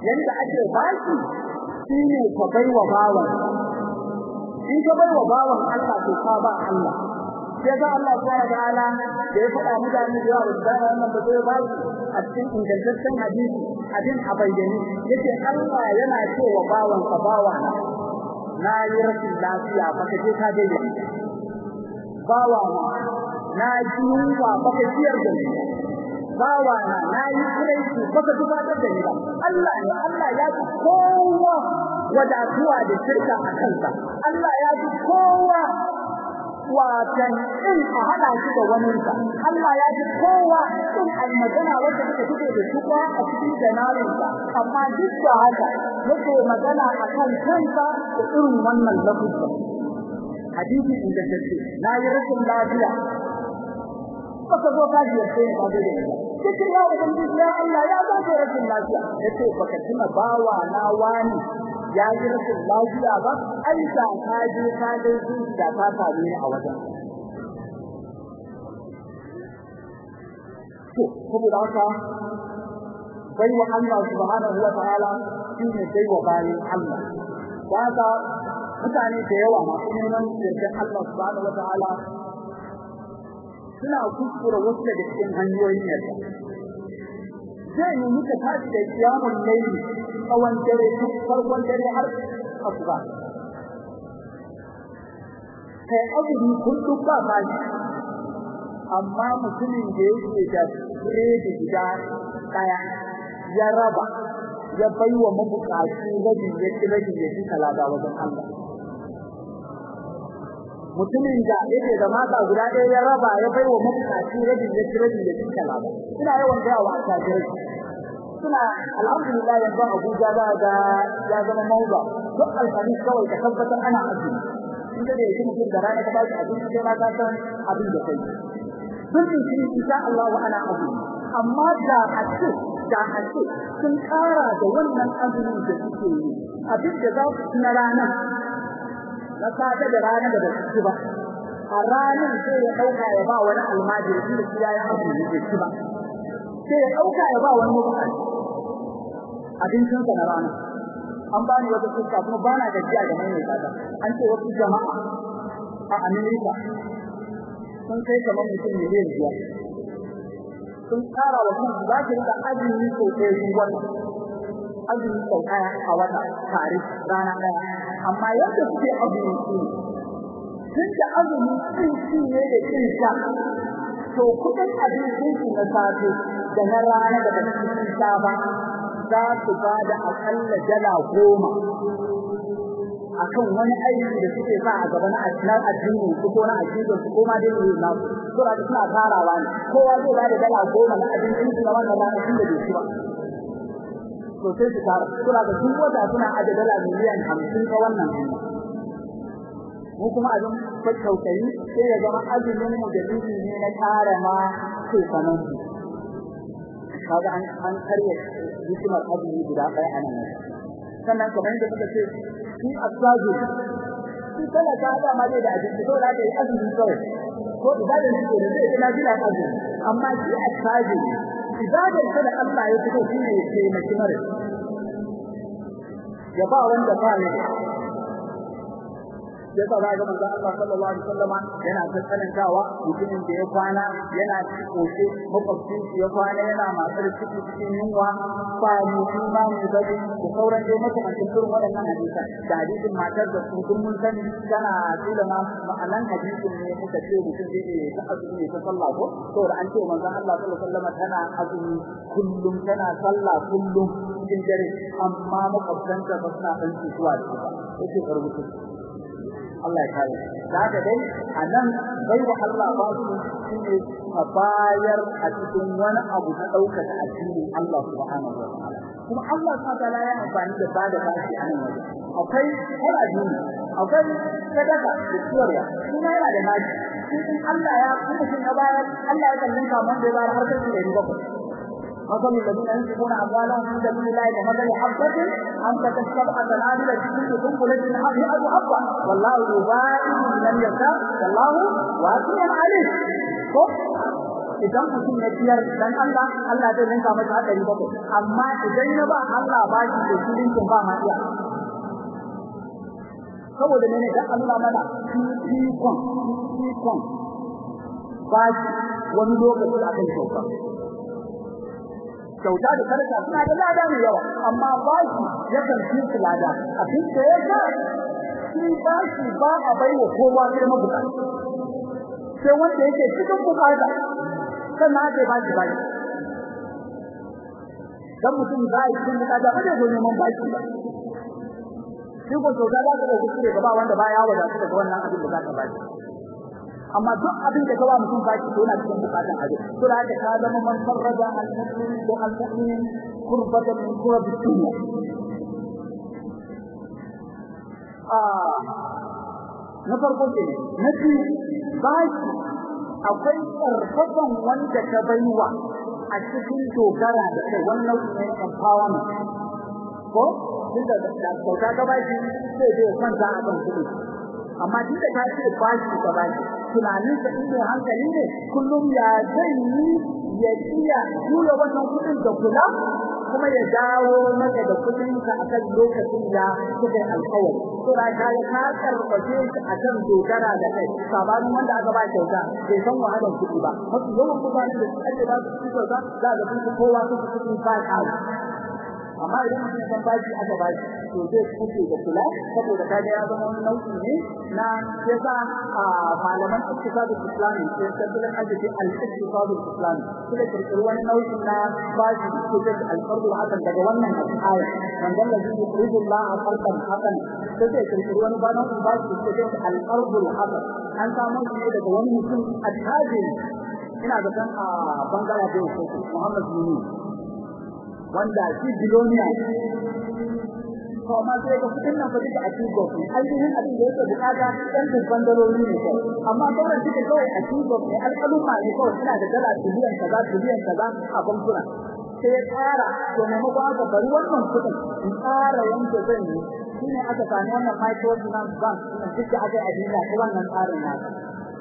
yanda ake baki shine ka bai wa bawan. In ka bai wa bawan Allah to ka ba Allah. Sai ga Allah subhanahu wa ta'ala da ya faɗa mutane da yawa da wannan ba zai ba a cikin ingantaccen hadisi abin a bayyane. Yace Allah yana cewa bawan ka bawana na yi rashin lafiya baka je ka daide bawa na ji yunwa baka ciyar da ni. Bawa na na yi kiraici baka dubatar da ni ba. Allah ne Allah ya ji kowa wadatuwa da shirka a kansa. Allah ya ji kowa watan in a hada shi da waninsa. Allah ya ji kowa in almagana wanda suka fito da tuka a cikin janarinsa amma duk da haka yake magana akan kansa da irin wannan lafuzin hadisi inda take na yi rashin lafiya. Baka zo ka ji sai ka zo da cikin ya ubangiji Allah ya zo da rashin lafiya. Yace baka tuna bawa na wani ya ji rashin lafiya ba ai da ka je ka dai shi da ka same ni a wajen. To saboda haka bai wa Allah subhanahu wa ta'ala shine bai wa bayin Allah. Haka mutane da yawa masu neman yardan Allah subhanahu wa ta'ala suna kuskura wasu daga cikin hanyoyin yarda. Zai yi muka tashi da kiyamun laili tsawon dare duk farkon dare har asuba. Kai azumi kullum ba bashi amma mutumin da yake da biredi gida ɗaya ya raba ya bai wa mabukaci rabi ya ci rabi ya ci talaba wajen Allah. Mutumin da yake da mata guda ɗaya ya raba ya bai wa mabukaci rabi ya ci rabi ya ci talaba ina yawan gaya wa attajirai. Suna alhamdulillah yanzu Abuja za ga ya zama mauza duk alhamis kawai ka tabbatar ana azumi. In da yake mutum da rana ka ba shi sai ma ka san abin da kai. Sun yi insha Allah wa ana azumi. Amma da a da a sun ƙara da wannan azumin da suke yi abin da za su na ranar na safe da rana da ba su ba. A ranar sai ya ɗauka ya ba wani almajiri shi da shi ya yi azumi da shi ba. Sai ya ɗauka ya ba wani mutum abincinsa na rana. An bani wata fuska kuma ba na gajiya da mai tsada. An ce wasu jama'a a Amerika sun kai kamar mutum miliyan biyar. Sun tsara wa kansu za su riƙa azumi sau ɗaya su wata. Azumi sau ɗaya a wata tare rana ɗaya. Amma yadda suke azumi su tun da azumi sun ci ne da cin sha. To kuɗin abincin su na safe da na rana da ba su sha ba za su ba da aƙalla dala goma akan wani aiki da suke sa a gaba na addinin addini su ko na addinin su ko ma dai ne na su da suna tarawa ne. Kowa zai ba da dala goma na addinin su na wannan rana tun da ci ba. To sai su tara. Suna da sun wata suna aje dala miliyan 50 ta wannan mu kuma abin tausayi sai ya zama azumin mu da dini ne na tara ma ke sanan kaga an an karya hikimar azumi guda ɗaya a nan. Sannan kamar yadda suka ce shi asazu shi kana ta da ma da abinci to da yi azumi kawai. Ko ibadar shi da zai ina jira azumi. Amma shi asazu ibadar sa da Allah ya fito shi ne ya ce maki mare ya ba wanda ba ne ya sa ga manzo Allah sallallahu alaihi wasallam yana tsanantawa mutumin da ya kwana yana koke makwabcin ya kwana yana matsar ciki cikin yunwa ba mu kuma mu da ku sauran dai mutum a cikin waɗannan hadisa da hadisin matar da su kun mun sani tana tila ma ma'anan hadisin ne muka ce mutum zai ta azumi ta sallah ko? Saboda an ce manzo Allah sallallahu alaihi wasallam tana azumi kullum tana sallah kullum cikin dare amma makwabtanta ba suna ɗan cutuwa da ita yake karbutu Allah ya kare. Da haka dai a nan bai wa Allah ba su shine ka bayar a cikin wani abu na ɗaukar addinin Allah subhanahu wa ta'ala. Kuma Allah wa ta'ala ya amfani da ba da bashi a nan waje akwai har addini akwai sadaka da ciyarwa. Kuma yana da na ji in Allah ya kuma shi bayar Allah ya kallon ka man da ya bayar har sai da bakwai. مثل الذين ينفقون اموالهم في سبيل الله كمثل حبة انبتت سبع سنابل في كل سنبلة مئة حبة والله يبارك من يشاء والله واسع عليم idan mutum ya ciyar dan Allah Allah zai ninka masa hadari bakwai amma idan ya ba Allah ba shi da shirin ba ma iya saboda ne dan Allah mana fikon fikon ba shi wani lokaci akan kyauta kyauta da sadaka suna da lada mai yawa amma bashi yakan fi su lada. Abin da ya sa shi bashi ba a bai wa kowa sai mabukaci. Sai wanda yake cikin buƙata sannan ake bashi bashi. Dan mutum ba ya cikin buƙata ba zai zo neman bashi ba. Shi ko kyauta za ka ɗauki cire gaba wanda ba ya wadatu daga wannan abin da za amma duk abin da kawa mutum baki to yana cikin bukatun abin to da haka ka zama man farraja al muslim da al mu'min qurbatan min qurbi dunya. Ah na farko ne na biyu baki akwai karfafan wanda ka baiwa a cikin dogara da kai. Wannan ne empowerment. Ko? Duk da ka baki sai dai kwanta a kan kuɗi. Amma duk ka ce bashi ka bashi tunanin sa inda hankali ne kullum ya zai yi ya iya juya wannan kuɗin da kula kuma ya dawo maka da kuɗin ka akan lokacin da kuka yi alƙawari to da ka ka karbace shi akan dogara da kai sabanin wanda aka ba kyauta bai san wahalar kuɗi ba. Mafi yawan mutane da ba su kyauta za ga sun kowa su kuɗin ba amma idan mutum san baki aka baki to zai kuce da kula saboda kaga ya zama wani nau'i ne na yasa a malaman iktisadul islami sai tattalin arziki al-iktisadul islami suka kirkiri wani nau'i na baki ko da al-fardu hakan daga wannan aya. Wanda Allah zai yuridu Allah farqan hakan. Sai kirkiri wani baki ko da al-fardu hakan. An samu ne daga wani mutum attajiri. Ina ga kan a Bangladesh Muhammad Yunus wanda shi biloniya to amma sai ga kuɗin nan fa duka a cikin gobe ainihin abin da yake buƙata dan dubban daloli ne kai amma sauran duka kawai a cikin gobe alƙaluma ne kawai suna da dala biliyan kaza biliyan kaza a bankuna. Sai tsara to maimakon aka bari wannan kuɗin in tsara yanke zan yi. Shine aka sami wannan microfinance bank din duk da aka yi a duniya ko wannan tsarin nasa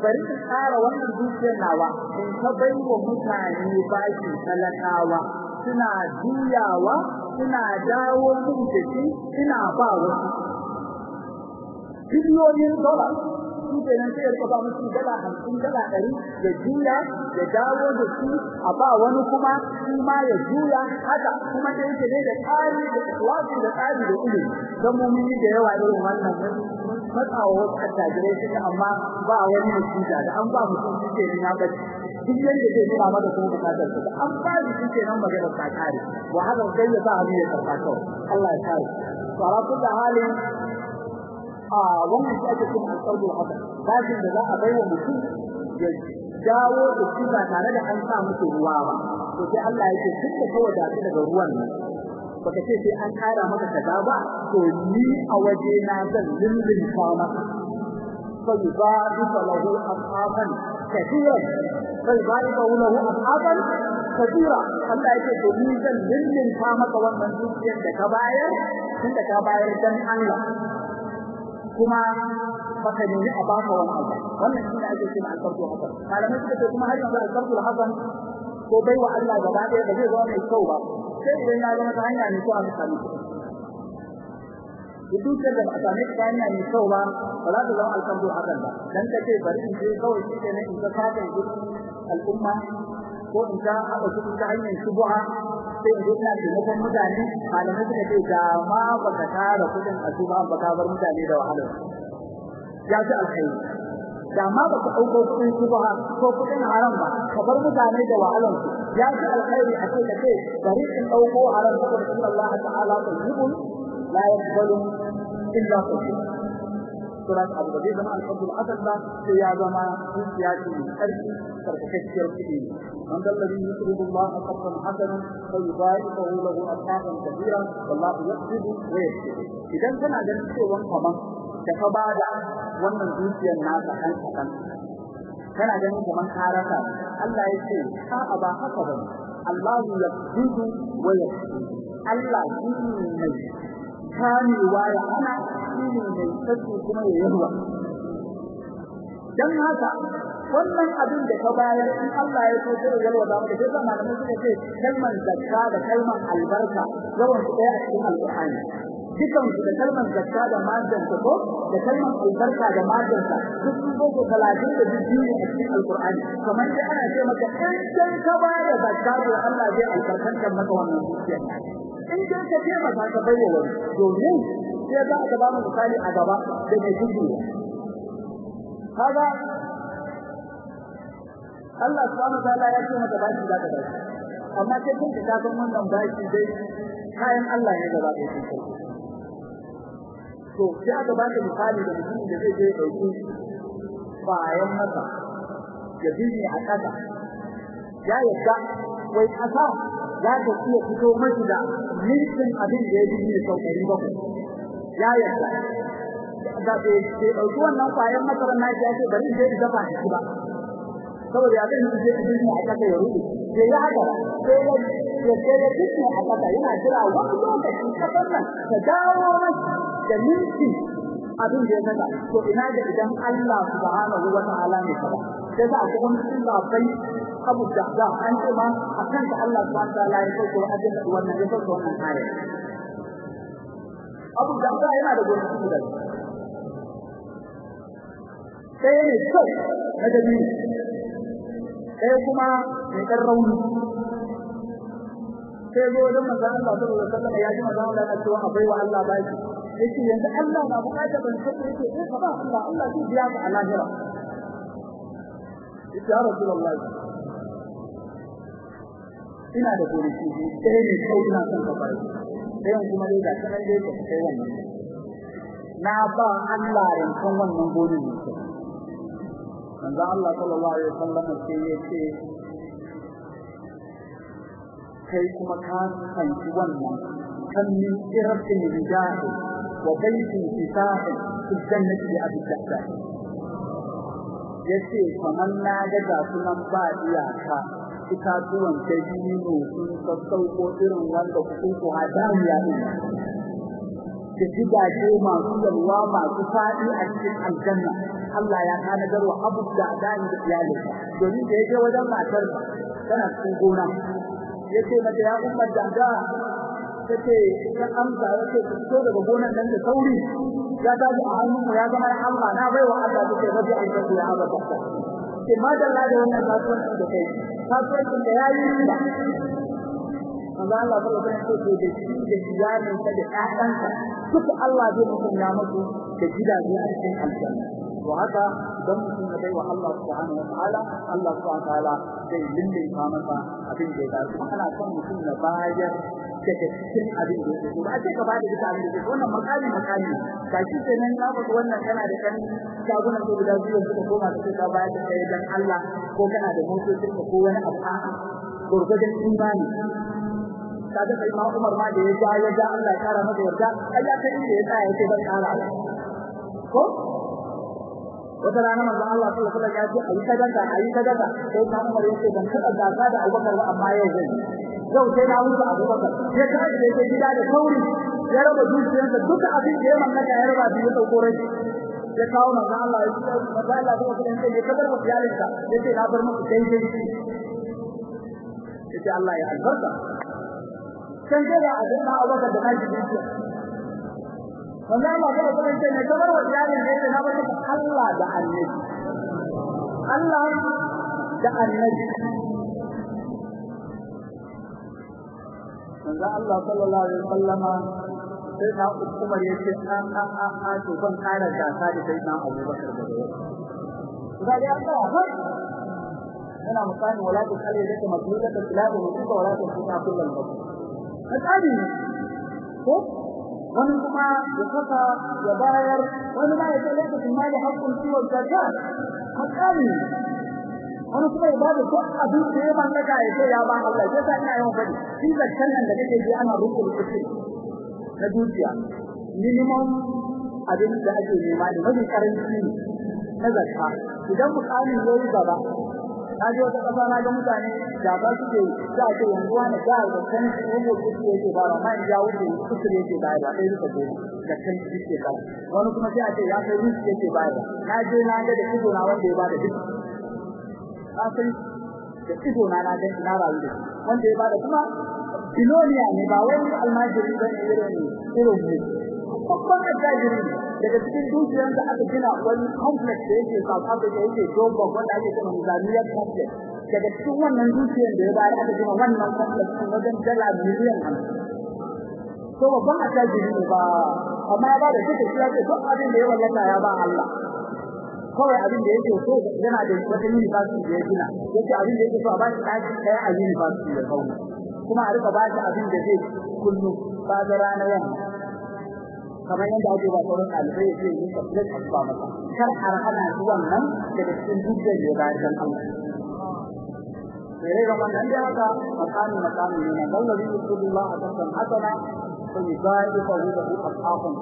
bari tsara wannan dukiyar nawa in ka bai wa mutane baki talakawa. Suna juyawa suna dawo da shi ina ba wasu. Biliyoyin dola. Su ke nan sai ya ba musu dala hamsin dala ɗari ya juya ya dawo da su a ba wani kuma shi ma ya juya haka kuma da yake dai da tsari da ikhlasi da tsari da ilimi. Don mu mun yi da yawa irin wannan matsawa wasu attajirai suke amma ba wani natija da an ba mutum shi ke ya bace duk yanda zai nuna mata kuma buƙatar su an ba shi shi nan magana ta kare. Wa haka sai ya sa abin ya karɓa kawai. Allah ya kare. To ala kulli halin a wannan shi ake cewa alqarbul hasan bashin da za a bai wa mutum ya dawo da shi ba tare da an sa musu ruwa ba. To sai Allah yake duk da kawai da daga ruwan nan baka ce sai an kara maka kaza ba to ni a waje na zan lullun ka maka. Fa yubadu lahu ashaban to ni zan lullun ka maka wannan dukiyar da ka bayar tunda ka bayar dan Allah kuma baka nemi a baka wani abu wannan shine ake cewa al-fardu hasan malamai suka ce kuma har yanzu al-fardu hasan ko bai wa Allah gaba ɗaya ba zai zama mai kyau ba sai idan ya zama ta hanya mai kyau a misali duk da ba a same ta hanya mai kyau ba ba za ta zama al-fardu hasan ba. Dan ta ce bari in je kawai shi ne in ga fatan al'umma ko in ta haɗa su ta hanyar shubuha sai in ina taimakon mutane malamai suka ce da ma baka tara kuɗin a shubuha ba ka bar mutane da wahalar ya ci alkhairi da ma baka ɗauko kuɗin shubuha ko kuɗin haram ba ka bar mutane da wahalar ya ci alkhairi a ce ka bari in ɗauko haram saboda Allah ta'ala tayyibun la لا يقبل إلا صدقه سورة أبو غزيز ما الحب العسل لا سيادة ما سيادة من أرض تركتشير كثير من الذي يقرض الله قرضا حسنا فيضاعفه له أضعافا كثيرة والله يقبض ويكسب إذا كان هذا الشيء وانقما كفبعد wannan zuciyar nasa kan kan kana ganin kaman karata Allah ya ce sa'a ba haka bane Allah ya jidu wa ya Allah kamewa ya ana shi ne mai kuma ya yarwa dan haka wannan abin da ka bayar in Allah ya so sai yalwa da mutum sai malamin suka ce kalmar zakka da kalmar albarka yawan su ɗaya a cikin alqur'ani dukan su da kalmar zakka da madan ta ko da kalmar albarka da madan ta duk sun zo da talatin da biyu a cikin alqur'ani kamar da ana ce maka in kai ka bayar zakka to Allah zai albarkanta maka wannan dukiya in kai ka ce maka ka bayyana domin sai za ka ba mu misali a gaba da mai gudu kaga Allah subhanahu wa ta'ala ya ce maka bashi za ka bashi amma sai kun ka san wannan bashi dai kayan Allah ne gaba ɗaya sun to sai aka baka misali da mutumin da zai je ɗauki bayan masa ya binne a ƙasa. Ya yadda wai ƙasa za ta iya fito mashi da mintin abin da ya binne sau ɗari bakwai. Ya yadda da bai ɗauki wannan bayan masarar na ya ce bari je dafa shi ba saboda ya zai je cikin a kasa ya rufe. Sai ya haka sai ya ya ce da cikin a kasa yana jira wani lokaci ƙasar nan ta dawo da minti abin da ya saka. To ina da idan Allah subhanahu wa ta'ala ne kaza sai za a ga wani cikin zabai Abu Dahda an ce ma. Akan da Allah subhanahu wa ta'ala ya sauko ajin wannan ya sauko wannan aya Abu Dahda yana da gurbin da sai ne kyau na dabi sai kuma mai ɗan rauni sai zo wajen manzon Allah sallallahu alaihi ya ji manzon Allah cewa abai wa Allah baki ya ce yanzu Allah na buƙata ban san yake eh fa Allah zai biya ka a lahira ya Rasulullah. Ina da gonaki sai ne kai ina son ka bai sai kuma dai ga sanan kai wannan. Na ba Allah rinkan wannan gonin manzo Allah sallallahu alaihi wasallam sai ya ce kai kuma ka kanci wannan kan min irqin rijah wa baytin fisah fi jannati bi abi tahta ya ce kamar na ga sunan ba iyaka itatuwan dabino sun sassauko irin wanda kuku hadaniya ne. Da gidaje masu yalwa masu faɗi a cikin aljanna. Allah ya tanadar wa Abu Darda da iyalinsa domin da yake wajen matar tana cikin gona. Yace mata ya ummar Darda tace ta amsa ya ce ta fito daga gonan nan da sauri. Ya dace a hannun ya zama ya Allah na bai wa Allah take rabi an tafi ya Abu Darda ke madalla da wannan kasuwanci da kai. Kasuwancin da yayi ba manzo Allah sallallahu alaihi wasallam da shi da iyalin sa da ƴaƴansa duka Allah zai mutunta musu da gidaje a cikin aljanna. To haka dan mutum ya bai wa Allah subhanahu wa ta'ala Allah subhanahu wa ta'ala zai lindinka masa abin da ya dace. Ana son mutum ya bayar daga cikin abin da yake ba ce ka ba da duka abin da yake wannan makami makami. Ka shi kenan ka faɗi wannan kana da kan shagunan da guda biyu suka koma su ka bayar da kai dan Allah ko kana da motocin ko wani abu. A gurgurdan imani. Kaga sai ma Umar ma da ya ja ya ja Allah ya kara masa yarda. Ya kai inda ya tsaya yake ban kara ko? Wata rana manzon Allah sallallahu alaihi wasallam ya ce ayi sadaka ayi sadaka. Sai ma Umar ya ce ban gasa da Abubakar ba amma yau zai yau sai na wuce Abubakar ya tashi da yake gida da sauri ya raba dukiyarsa duka abin da ya mallaka ya raba biyu ɗauko rai ya kawo manzon Allah ya ce manzon Allah alaihi wasallam ya kadar ya ce na bar muku ya ce Allah ya albarka. Kan gaba a cikin abubakar da na ji dukiya wannan ma ga kuma ce ne kamar wa iyalin da yake na ba ta Allah da annabi. Allah da annabi. Manzo Allah sallallahu alaihi wasallama sai na Umar ya ce an an an an to ban kara gasa da sai na Abubakar da yau ga ya ga yana misali wala ta kare da kuma dole ta tilabu mutuka wala ta kuka kullum ba. Misali ko? Wani kuma ya saka ya bayar wani ma ya ce lokacin ma da hakkun ciwon zakka misali wani kuma ya ba da duk abin da ya mallaka ya ce ya ba Allah sai ta ina yawan faɗi shi zakkan nan da kake ji ana rukun kuɗi na dukiya. Minimum abin da ake nema da mafi karanci na zakka. Idan mukamin yayi gaba na ji wata kasa na ga mutane da ba su ke za ce yanzu wani da da kan ko kuɗi yake ba mai ya wuce kuɗi yake ba ba sai suka je da kan shi ke ba. Wani kuma sai a ce ya kai ruci yake ba na je na ga da ido na wanda ya ba da duk na da ido na na ga na rayu da wanda ya ba da kuma biloniya ne ba wai almajiri ba ne irin irin ne babban attajiri daga cikin dukiyar da aka gina wani complex da yake South Africa yake Joburg wanda ake cewa Mizaniyar complex. Daga cikin wannan dukiyar da ya bayar aka gina wannan complex din wajen dala miliyan hamsin. To babban attajiri ne ba amma ya ba da duka shi yake duk abin da ya wallata ya ba Allah. Kawai abin da yake so yana da wata university da ya gina yake abin da yake so a ba shi ɗaki ɗaya a university ya zauna kuma a rika ba shi abin da zai kullum ba da ranar yamma kamar yadda ake ba sauran ɗalibai ya ce yin tafiya a zuwa masa kar a hana su wannan daga cikin dukkan da ya bayar dan Allah sai ga wannan da haka makami makami ne na dallabi rasulullah a kan hasana sai ya yi fa da ku ashabun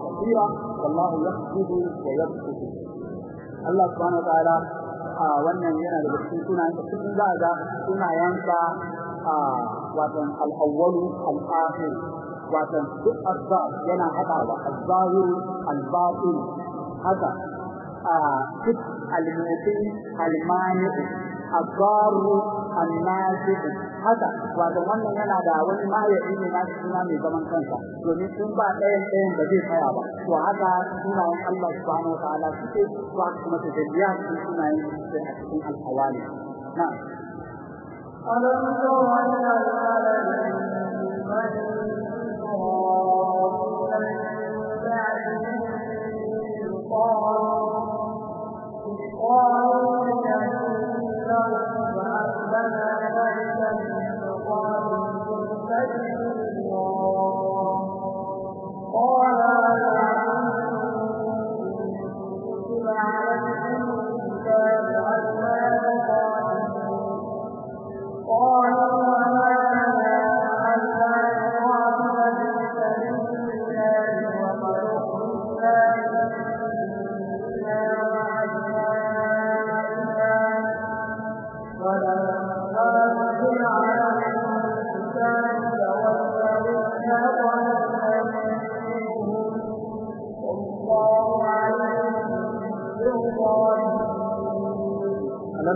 Allah subhanahu wa ta'ala a wannan yana da cikin sunayen da cikin za ga sunayensa a watan al-awwalu al-akhir watan duk asbab yana hadawa al-zahir al-batin haka a duk al-muti al-mani wani mahaifi ne na suna mai zaman kansa domin in ba ɗayan ɗayan ba zai tsaya ba to haka sunayen Allah subhanahu wa ta'ala suke ba kuma ta dalliya su sunayen da a cikin al-hawali na'am ألم تر إلى الملأ قالوا All right.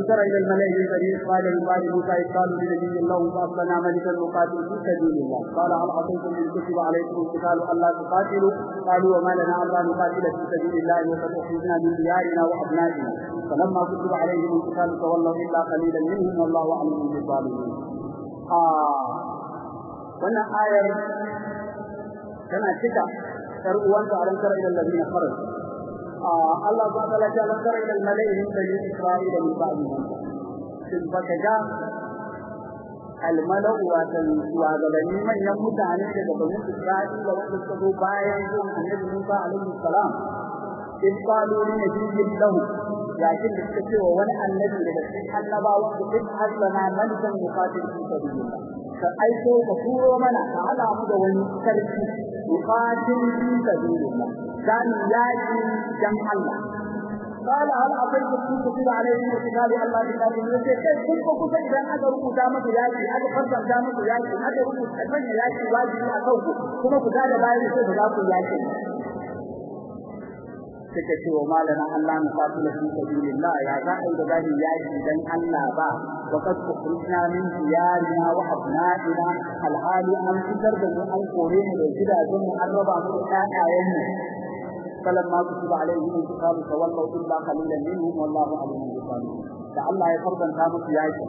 تر إلى الملأ من بني اسرائيل من بعد موسى اذ قالوا لنبي الله فاصلنا ملكا نقاتل في سبيل الله قال هل عصيتم أن كتب عليكم القتال الا تقاتلوا قالوا وما لنا الا نقاتل في سبيل الله وقد اخرجنا من ديارنا وأبنائنا فلما كتب عليهم القتال تولوا إلا قليلا منهم والله أعلم بالظالمين. آه cika ‘yar uwanta a rankar idan lafi na farar. Allah ba ta lafiya rankar idan mala'ihin da yi Isra'ila min ba mu Shin ba ka ga almalau watan shugabanni manyan mutane daga banin Isra'ila wanda suka zo bayan zuwan annabi Musa alaihi salam in qalu li nabiyyin lahu yaƙin da suka ce wa wani annabi daga cikin annabawan da duk hasana malikan muqatil fi sabilillah ka aiko ka turo mana ka hada mu da wani sarki muqatil fi sabilillah dan yaki dan Allah قال هل أعطيتم في كتب عليهم الكتاب الله بكتاب يوسف كيف كنت إذا أجر قدامك ياكي أجر فرد قدامك ياكي أجر أجر ياكي واجبي أكوك ثم كتاب بايد يوسف ذاك ياكي suka ce wa malana Allah na fatula fi sabilillah ya za a yi da zani yaki dan Allah ba wa qad ukhrijna min diyarina wa abna'ina alhali an fitar da mu an da gidajen mu an raba mu da ƴaƴayen فلما كتب عليهم القتال تولوا الا قليلا منهم والله عليم بالظالمين farbanta musu yaki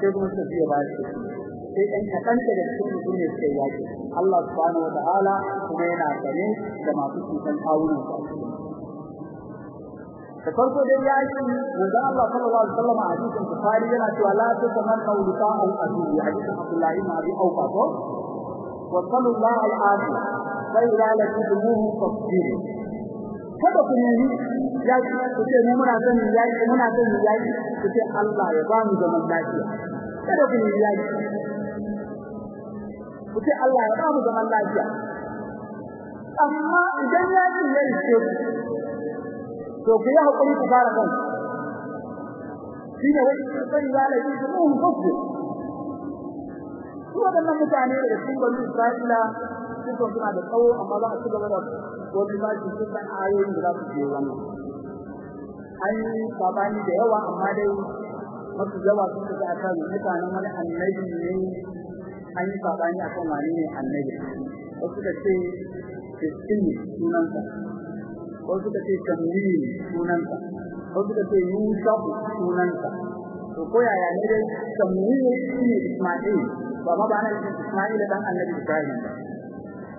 sai kuma su fiye ba shi sai ɗan kaɗan daga cikin mutum ne suka yaki Allah subhanahu wa ta'ala kuma yana sane da masu cutan kawunan da farko dai ya yi manzo Allah sallallahu alaihi wasallam a hadisin Bukhari yana cewa la tatamannu liqa'a al-adu hadisin Abdullah ibn Abi Awfa ko wa sallallahu alaihi fa idza lakitumuhu fasbiru kada ku nemi ya ce ku ce mu muna son ya ce muna son ya ce ku ce Allah ya ba mu zaman lafiya. Kada ku nemi ya ce ku ce Allah ya ba mu zaman lafiya. Amma idan ya ce ya ce to ku yi haƙuri ku fara kan shi ne wani sai ya lafi su mun wadannan mutane da cikin bani Isra'ila su ko suna da tsawo amma za a ci gaba da wani ba sun san ayoyin da za su je wannan. An yi saɓani da yawa amma dai masu yawa sun tafi a kan mutanen wani annabi ne. An yi saɓani a kan wani ne annabi. Wasu da ce Fiskin sunansa. Wasu da ce Kamili sunansa. Wasu da ce Yusa sunansa. To ko yaya ne dai Kamili shine Isma'il? Ba ma ba nan Isma'il dan annabi Ibrahim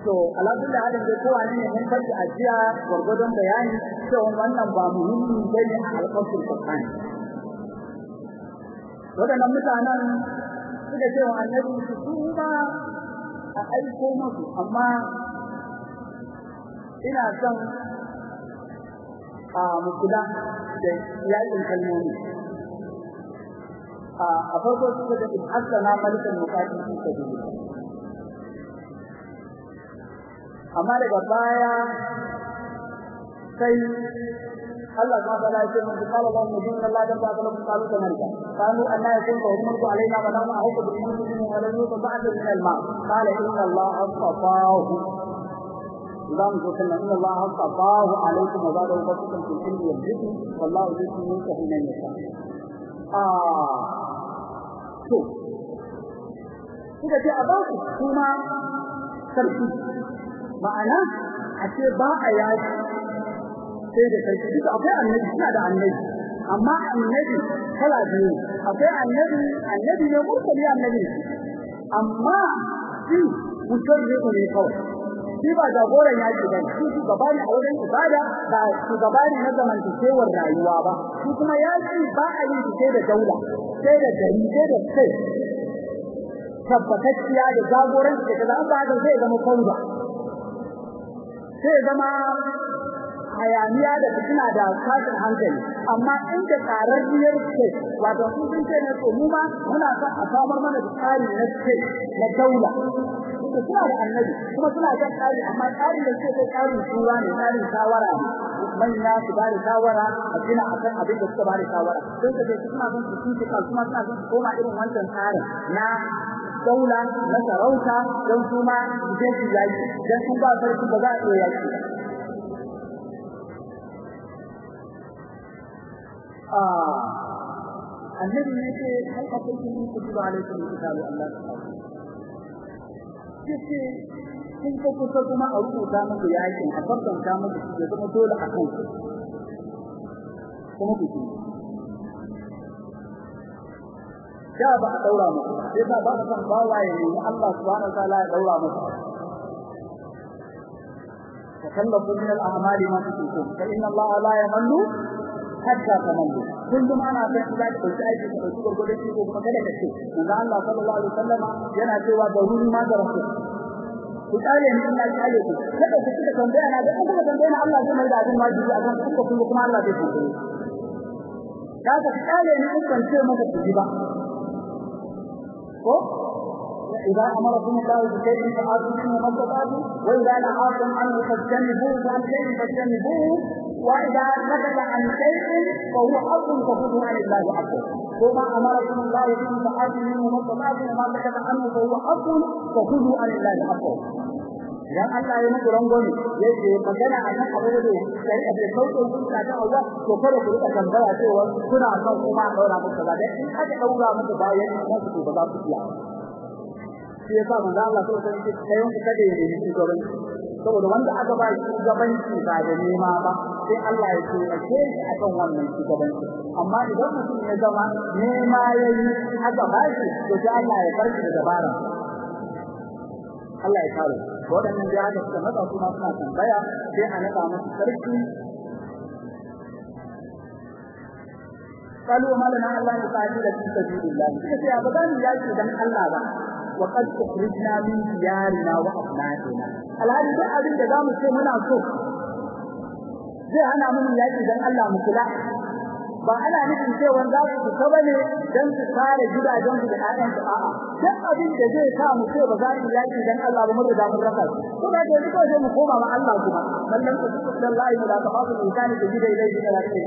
to alhamdulillah hadin da kowa ne mun faɗi ajiya gurgurdon bayani cewa wannan ba muhimmi ba ne a alƙawarin Qur'ani. Wadannan mutanen suka ce wa annabi su ba a aiko musu amma ina son a mukula da yaƙin kalmomi. A farko suka ce asana malikan mukati fi sabilillah amma daga baya sai Allah ta bala ce mun qala Allah mujin Allah da ba'da lahu qalu tamarka qalu anna yakun qawmun alaina wa lam ahqu bi muslimin wa lam yuqa ba'da min al-ma. Qala inna Allah astafahu. Idan kana inna Allah astafahu alaykum wa ba'da fil ilmi wal jism wallahu yusi minka hina yasha ah. To kuka ce a ba ku kuma sarki. Ma'ana a ce ba a yaki sai da sarki. Duka akwai annabi suna da annabi. Amma annabi kala biyu akwai annabi annabi ne mursali annabi amma shi mutum ne kawai. Shi ba jagoran yaki ba shi shugaba ne a wajen ibada ba shugaba ne na zamantakewar rayuwa ba. Shi kuma yaki ba a yi sai da daula sai da gari sai da kai. Tabbatacciya da jagoranci da kaza ba zai zama kauda sai zama hayaniya da fitina da tashin hankali. Amma inda tsararriyar ce wato sun ce ne to mu ma muna son a samar mana da tsari na ce na daula. Da suna da annabi kuma suna da tsari amma tsari da ce ko tsarin tura ne tsarin shawara ne. Manya su ba da shawara a gina a kan abin da suka ba da shawara. Don ka ce suna son su tuke kan kuma suna son su koma irin wancan tsarin na daula na sarauta don su su je su yaki. Don sun ba sarki ba za a iya yaki annabi ne ce hal akwai kun kutuba alaikum kitabu Allah ce kun ko kusa kuma a rubuta muku yakin a farkanta muku ya zama dole a kan ku kuma ku da ba a daura muku sai ba ba san bawaye ne Allah subhanahu wa ta'ala ya daura muku تكلفوا من الأعمال ما تشركون فإن الله لا يمل حتى تملوا kullum ana san in za ka ɗauki aiki ka ɗauki gwargwadon shi ko kuma kada ka ce manzo Allah sallallahu alaihi wasallama yana cewa da ruri ma da rasul ku tsare ni ina tsare ku kada ku kika tambaya na da kuma tambaya na Allah zai mai da abin wajibi akan kuka kullu kuma Allah zai tsare ka ka tsare ni kun ce maka ku ji ba ko إذا أمركم الله بشيء فآتوا منه ما استطعتم وإذا نهاكم عنه فاجتنبوه فعن شيء فاجتنبوه وإذا نكت عن شيء فهو حق فخذوا عن الله حقه وما أمركم الله به فآتوا منه ما استطعتم وما نكت عنه فهو حق فخذوا عن الله حقه idan Allah ya muku rangwame ya ce magana a kan abu da shari'a bai sauke ku ta ta Allah to kada ku rika tambaya cewa kuna son kuma a daura muku ba dai in aka daura muku bayan ku ku ba za ku iya shi yasa manzo Allah sai ya ce kai wanda kada ya yi shugabanci saboda wanda aka ba shi shugabanci ba da nema ba sai Allah ya ce a ce shi akan wannan shugabanci amma idan mutum ya zama nema yayi aka ba shi to sai Allah ya farki da dabara Allah ya kare waɗannan da aka suka nada kuma suna tambaya sai a nada musu sarki قالوا ما لنا الا نقاتل في سبيل الله كيف يا بدان ياكي دان الله با وقد اخرجنا من ديارنا وابنائنا alhali duk abin da zamu ce muna so zai hana mu yaki dan Allah mu kula. Ba ana nufin cewa za su fita ba ne dan su kare gidajen su da ƴaƴan su a'a. Duk abin da zai sa mu ce ba za mu yaki dan Allah ba mu riga mun rasa ko da dai ko sai mu koma ma Allah kuma. Mallan ku sallallahu alaihi wa sallam insani da gidai dai da yake da shi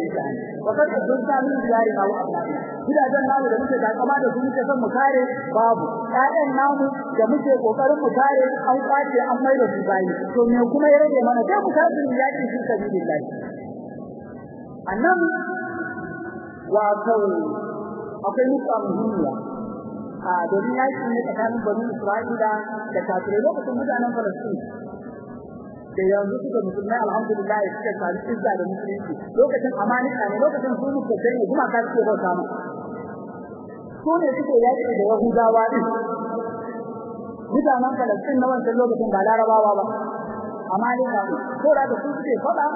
wa kad kunta min diyari ma wa. Abnani gidajen namu da muke takama da su muke son mu kare babu. ƴaƴan namu da muke ƙoƙarin mu kare an ƙwace an mai da su bayi. To me kuma ya rage mana? Sai mu kare yaki fi sabilillah annabi wato akwai nufa muhimmiya. A domin yaki ne tsakanin bani Isra'ila da kafirai lokacin mutanen Falastin. Da yanzu suka musulmai alhamdulillah suka sami izza da musulunci. Lokacin amanika ne lokacin su muka ne kuma ka ce ba samu su ne suke yaki da Yahudawa din mutanen Falastin na wancan lokacin ba Larabawa ba. Amanika ne. Ko da su suke faɗa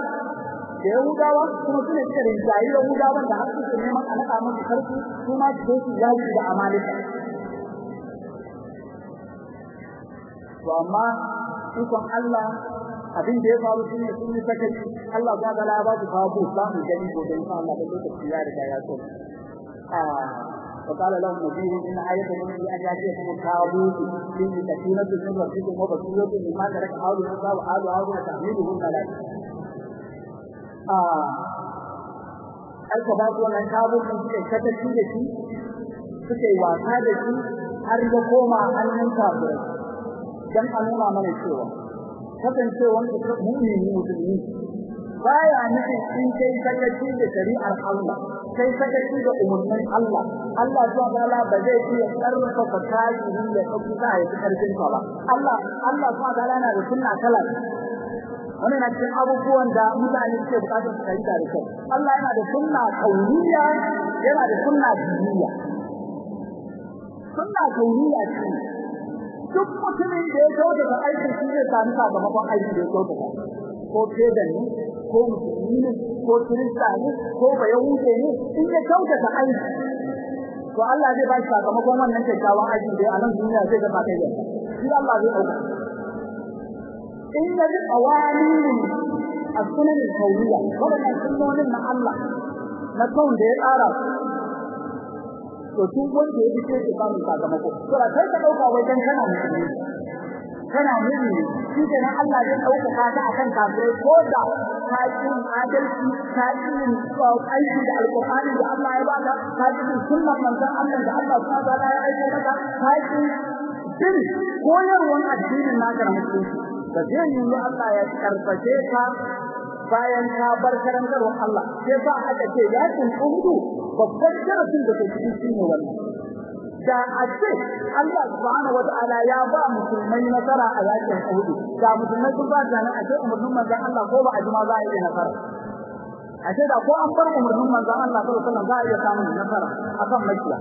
da Yahudawa kuma suna cika da jayi Yahudawan da har suke neman a naɗa musu sarki su ma su su yaji da amalika. To amma ikon Allah abin da ya faru shi ne sun yi sakaci Allah ya ga ba su kawo za mu gani gobe insha Allah da lokaci ya riga ya so. وقال لهم نبيهم إن آية من أن يأتيكم التابوت فيه سكينة من ربكم وبصيرة مما ترك حول موسى وآل هارون تحميله الملائكة aka ba su wannan tabukin suke kataci da shi suke wasa da shi har ya koma hannun kafirai. Dan a nuna mana cewa kasancewar mu'mini musulmi baya nufin in kai sakaci da shari'ar Allah kai sakaci da umarnin Allah. Allah subhanahu ba zai iya ƙarfafa kafirin da sa ya ƙarfin ka ba. Allah Allah subhanahu yana da sunna kala. Wannan na cikin abubuwan da mutane suke buƙatar su kai da kyau. Allah yana da sunna kauniya yana da sunna diniya. Sunna kauniya ce. Duk mutumin da ya kauce da aikin shi zai sami sakamakon aikin da ya kauce ko pedan ne ko musulmi ne ko kirista ne ko bayahude ne in ya kauce da aiki to Allah zai ba shi sakamakon wannan kyakkyawan aikin da a nan duniya zai ga ba kai da shi Allah zai ɗauka in ya ji qawanin as-sunan al-kawniyya wannan sunnonin na Allah na kaun da ya tsara to su wanda ya fice su samu sakamako to a kai ka ɗauka wajen kana kana shi ke nan Allah zai ɗauka ka ta akan kafirai ko da ka yi adalci ka yi aiki da alqur'ani da Allah ya baka ka yi sunnar manzon Allah da Allah subhanahu wa ya ka yi bin koyarwar addinin naka na musulunci da zai yi Allah ya karfafe ka bayan ka bar karantarwar Allah. Sai sa aka ce yaƙin Uhud babban darasin da ke cikin shi ne wannan. Da a ce Allah subhanahu wa ta'ala ya ba musulmai nasara a yaƙin Uhud da musulmai sun ba da a ce umurnin manzon Allah ko ba a jima za a yi nasara. A ce da ko an bar umurnin manzon Allah sallallahu alaihi wasallam za a iya samun nasara akan makiya.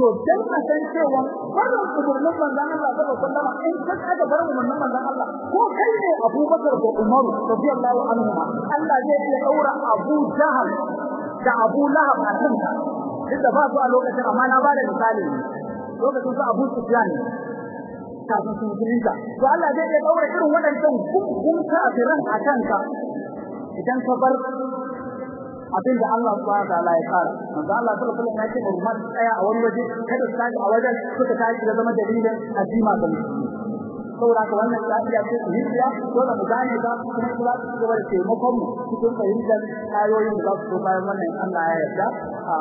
To dan a san cewa wannan umurnin manzon Allah sallallahu alaihi wasallam in ka aka bar umurnin manzon Allah ko kai ne Abubakar ko Umar radiyallahu anhu Allah zai iya daura Abu Jahal da Abu Lahab a kanka. Duk da ba su a lokacin amma na ba da misali. Lokacin su Abu Sufyan kafin su musulunta. To Allah zai iya daura irin waɗannan gun kafiran a kanka. Idan ka bar abin da Allah subhanahu wa ya fara. Manzo Allah sallallahu alaihi wasallam ya ce hurmat tsaya a wani waje kada su tashi a wajen suka tashi da zama dalilin azima musulmi. Saboda ka wannan ce ko da mu kuma gaba da taimakon mu cikin fahimtar ayoyin da su bayan wannan Allah ya yarda. A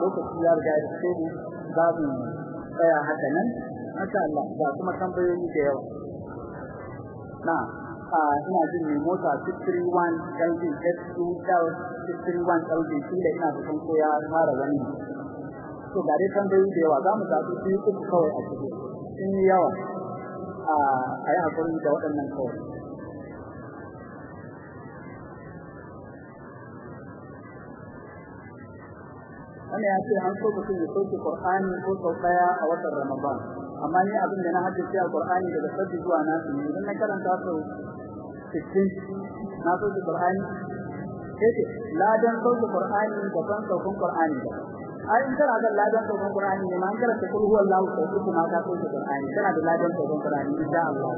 lokaci ya riga da ce mu mu tsaya haka nan. Masha Allah kuma tambayoyi da yawa. Na ina jin mai mota 631 Kelvin S2 Dell 631 Kelvin shi da ina da ko fara wani ga dai da yawa za mu zaɓi su uku kawai a cikin sun yi yawa a yi haƙuri da waɗannan kawai. Ya ce an so mutum ya soke Qur'ani ko sau a watan Ramadan. Amma ni abin da na haddace a Qur'ani daga sabbi zuwa nasu idan na karanta sau 60 na soke Qur'ani. Sai ce ladan soke Qur'ani daban saukan Qur'ani. Daban. ai in kana da ladan sauran Qur'ani ne ma an karanta kul huwa Allahu sau uku ma ka sauke Qur'ani. Kana da ladan sauran Qur'ani insha Allah.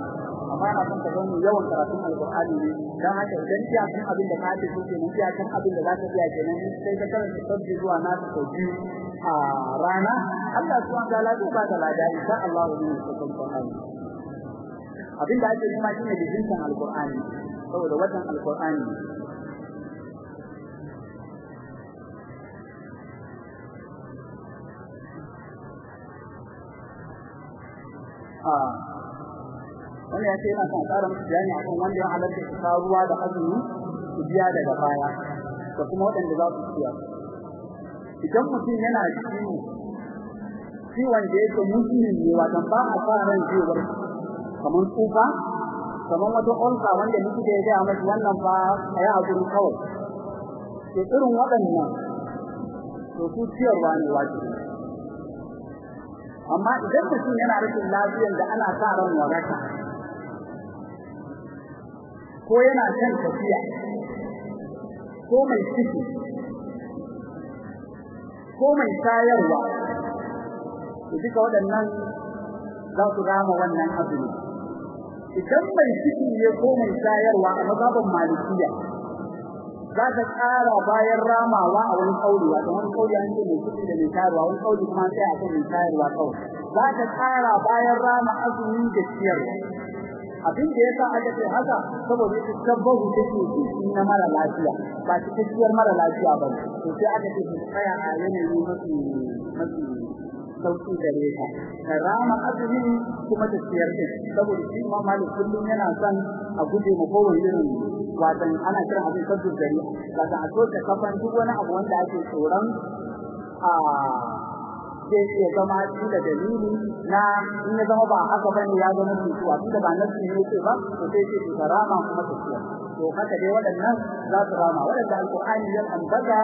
Amma ina son ka ga mu yawan karatun Al-Qur'ani ne. Dan haka idan iya kan abin da ka ce ko kenan iya kan abin da zaka iya kenan sai ka karanta sabbi zuwa na ta a rana Allah subhanahu wa ta'ala zai ba da lada insha Allah ne sauran Qur'ani. Abin da ake nema shine bijintan Al-Qur'ani saboda watan Al-Qur'ani. Wani ya ce yana son musu bayani akan wanda ya halatta su ruwa da azumi su biya daga baya da kuma waɗanda za su siya idan mutum yana ciwo ciwon da yake musulmi ne watan ba a sa ran cewar kamar tsufa kamar wata ulsa wanda likita ya gaya masa wannan ba a yi haƙuri kawai. To irin waɗannan to su ciyarwa ne wajibi. Amma idan mutum yana rashin lafiyar da ana sa ran waraka ko yana kan tafiya ko mai ciki ko mai shayarwa duka waɗannan za su rama wannan azumi. Idan mai ciki ne ko mai shayarwa a mazhabin malikiya za ta ƙara bayan ramawa a wani kauli wato wani kauli an ce mai ciki da mai shayarwa wani kauli kuma sai a kan mai shayarwa kawai. Za ta ƙara bayan rama azumi da ciyarwa. Abin da yasa aka ce haka saboda ita tabbahu take shi na mara lafiya ba cikakkiyar mara lafiya ba to sai aka ce tsaya a yanayi mafi mafi sauƙi gare ta karama azumi kuma ta ciyar da saboda shi ma malik kullum yana son a guje ma kowane irin watan ana kiran abin sabbin gari watan a soke kafan duk wani abu wanda ake tsoron a zai iya zama shi da dalili na in ya zama ba haka ba ne ya zama cutuwa. Tunda ba nasu ne ba to sai ce ta rama kuma ta ciyar to haka dai waɗannan za su rama waɗanda alƙur'ani ya ambata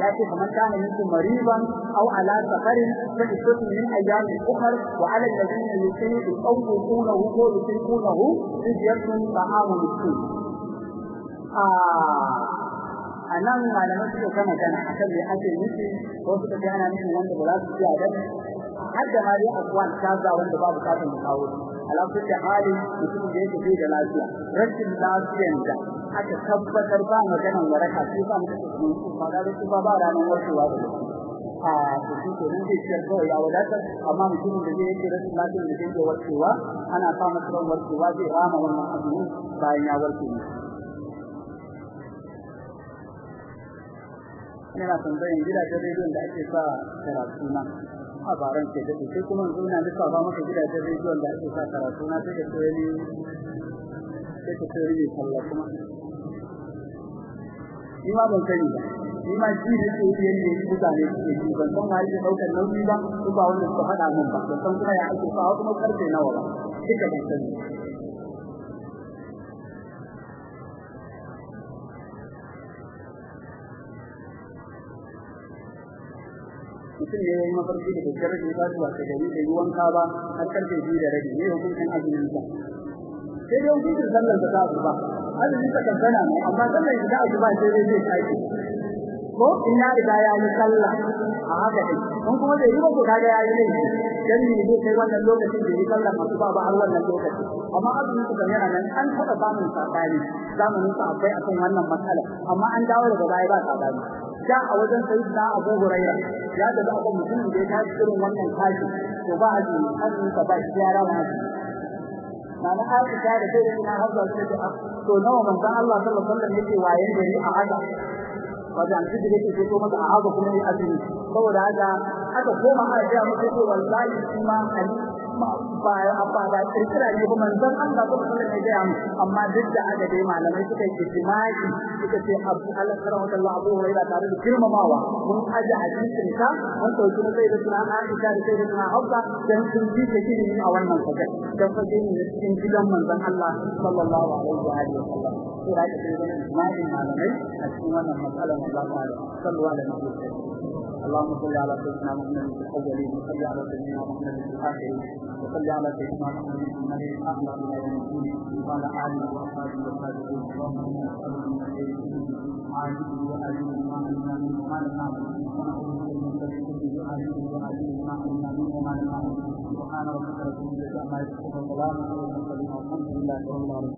ya ce kamar kana minkum mariban aw ala safarin fa isatu min ayyamin ukhra wa ala alladhina yutiqunahu ko yutiqunahu fidyatun ta'amu miskin a nan malamai suka kama magana akan me ake nufi ko suka ce ana nufin wanda ba za su iya da har da mari akwai kaza wanda babu kafin kawo ala kulli hali mutum da yake da lafiya. Rashin lafiyan da aka tabbatar ba maganan waraka sai ba mu su ba da su ba ba ranar warkewa da a to shi ke nan zai ciyar kawai ya wadatar amma mutumin da yake rashin lafiyan da zai warkewa ana masa ran warkewa zai rama wannan azumi bayan ya warke. Ina tambayan gidajen rediyon da ake sa karatu na. A baran ke daɗe sai kuma yanzu ina lissafa maka gidajen rediyon da ake sa karatu na sai koyi ni sai koyi ni sallah kuma. Ni ma ban sani ba. Shi ma shi ne yi yadda yake mutane suke yi ban san ma yake ɗaukar nauyi ba ko ba wanda suka faɗa min ba ban san kuma ya ake sawa kuma ƙarfe nawa ba. Duka ban sani mutum ne ya yi mafarki da da ya tashi ba da gari da yi wanka ba har ƙarfe biyu da rabi. Ne hukuncin azumin sa? Sai dai hukuncin sallar da za a ba azumin sa kan sana ne amma sallar da za a ba sai dai zai tashi. Ko in ya riga ya yi sallah a haka ne kun kuma da yi ba ko kaga ya yi ne dan ne zai kai wannan lokacin da yi sallah masu ba ba har wannan lokaci amma azumin sa kan yana nan an taɓa samun saɓani zamanin sa akwai akan wannan matsala amma an dawo daga baya ba saɓani da a wajen sayyidina Abu Huraira. Ya da abu mutum da ya tashi irin wannan tashi to ba a ji azumin sa ba shi ya rawa Nana Aisha da sai ina Hafsa ta to nawa manzon Allah sallallahu alaihi wasallam yake waye gari a haka? Wajen shi da yake so maka a haka kuma yi azumi saboda haka aka koma a ga mutum ko wallahi kuma ba ba ba kirkira ne kuma manzon Allah sallallahu alaihi wasallam ya amma duk da aka dai malamai suka yi ijma'i suka ce Abu Allah sallallahu Abu Hurairah tare da girmamawa mun aje hadisin ka mun dauki na sai da suna Aisha da sai da suna Hafsa dan sun ji ta ilimi a wannan fage dan fage ne cikin gidan manzon Allah sallallahu alaihi wa alihi wasallam to da ke da ijma'i malamai a cikin wannan matsalar da za ta sallallahu alaihi wa sallam اللهم صل على سيدنا محمد في الاولين وصل على سيدنا محمد في الاخرين وصل على سيدنا محمد الملك الاعلى من يوم وعلى اله واصحابه وسلم اللهم انا نسالك من خير عاجله واجله ما لم من شر كله عاجله واجله سبحان ربك رب العزه عما يصفون وسلام على المرسلين والحمد لله رب العالمين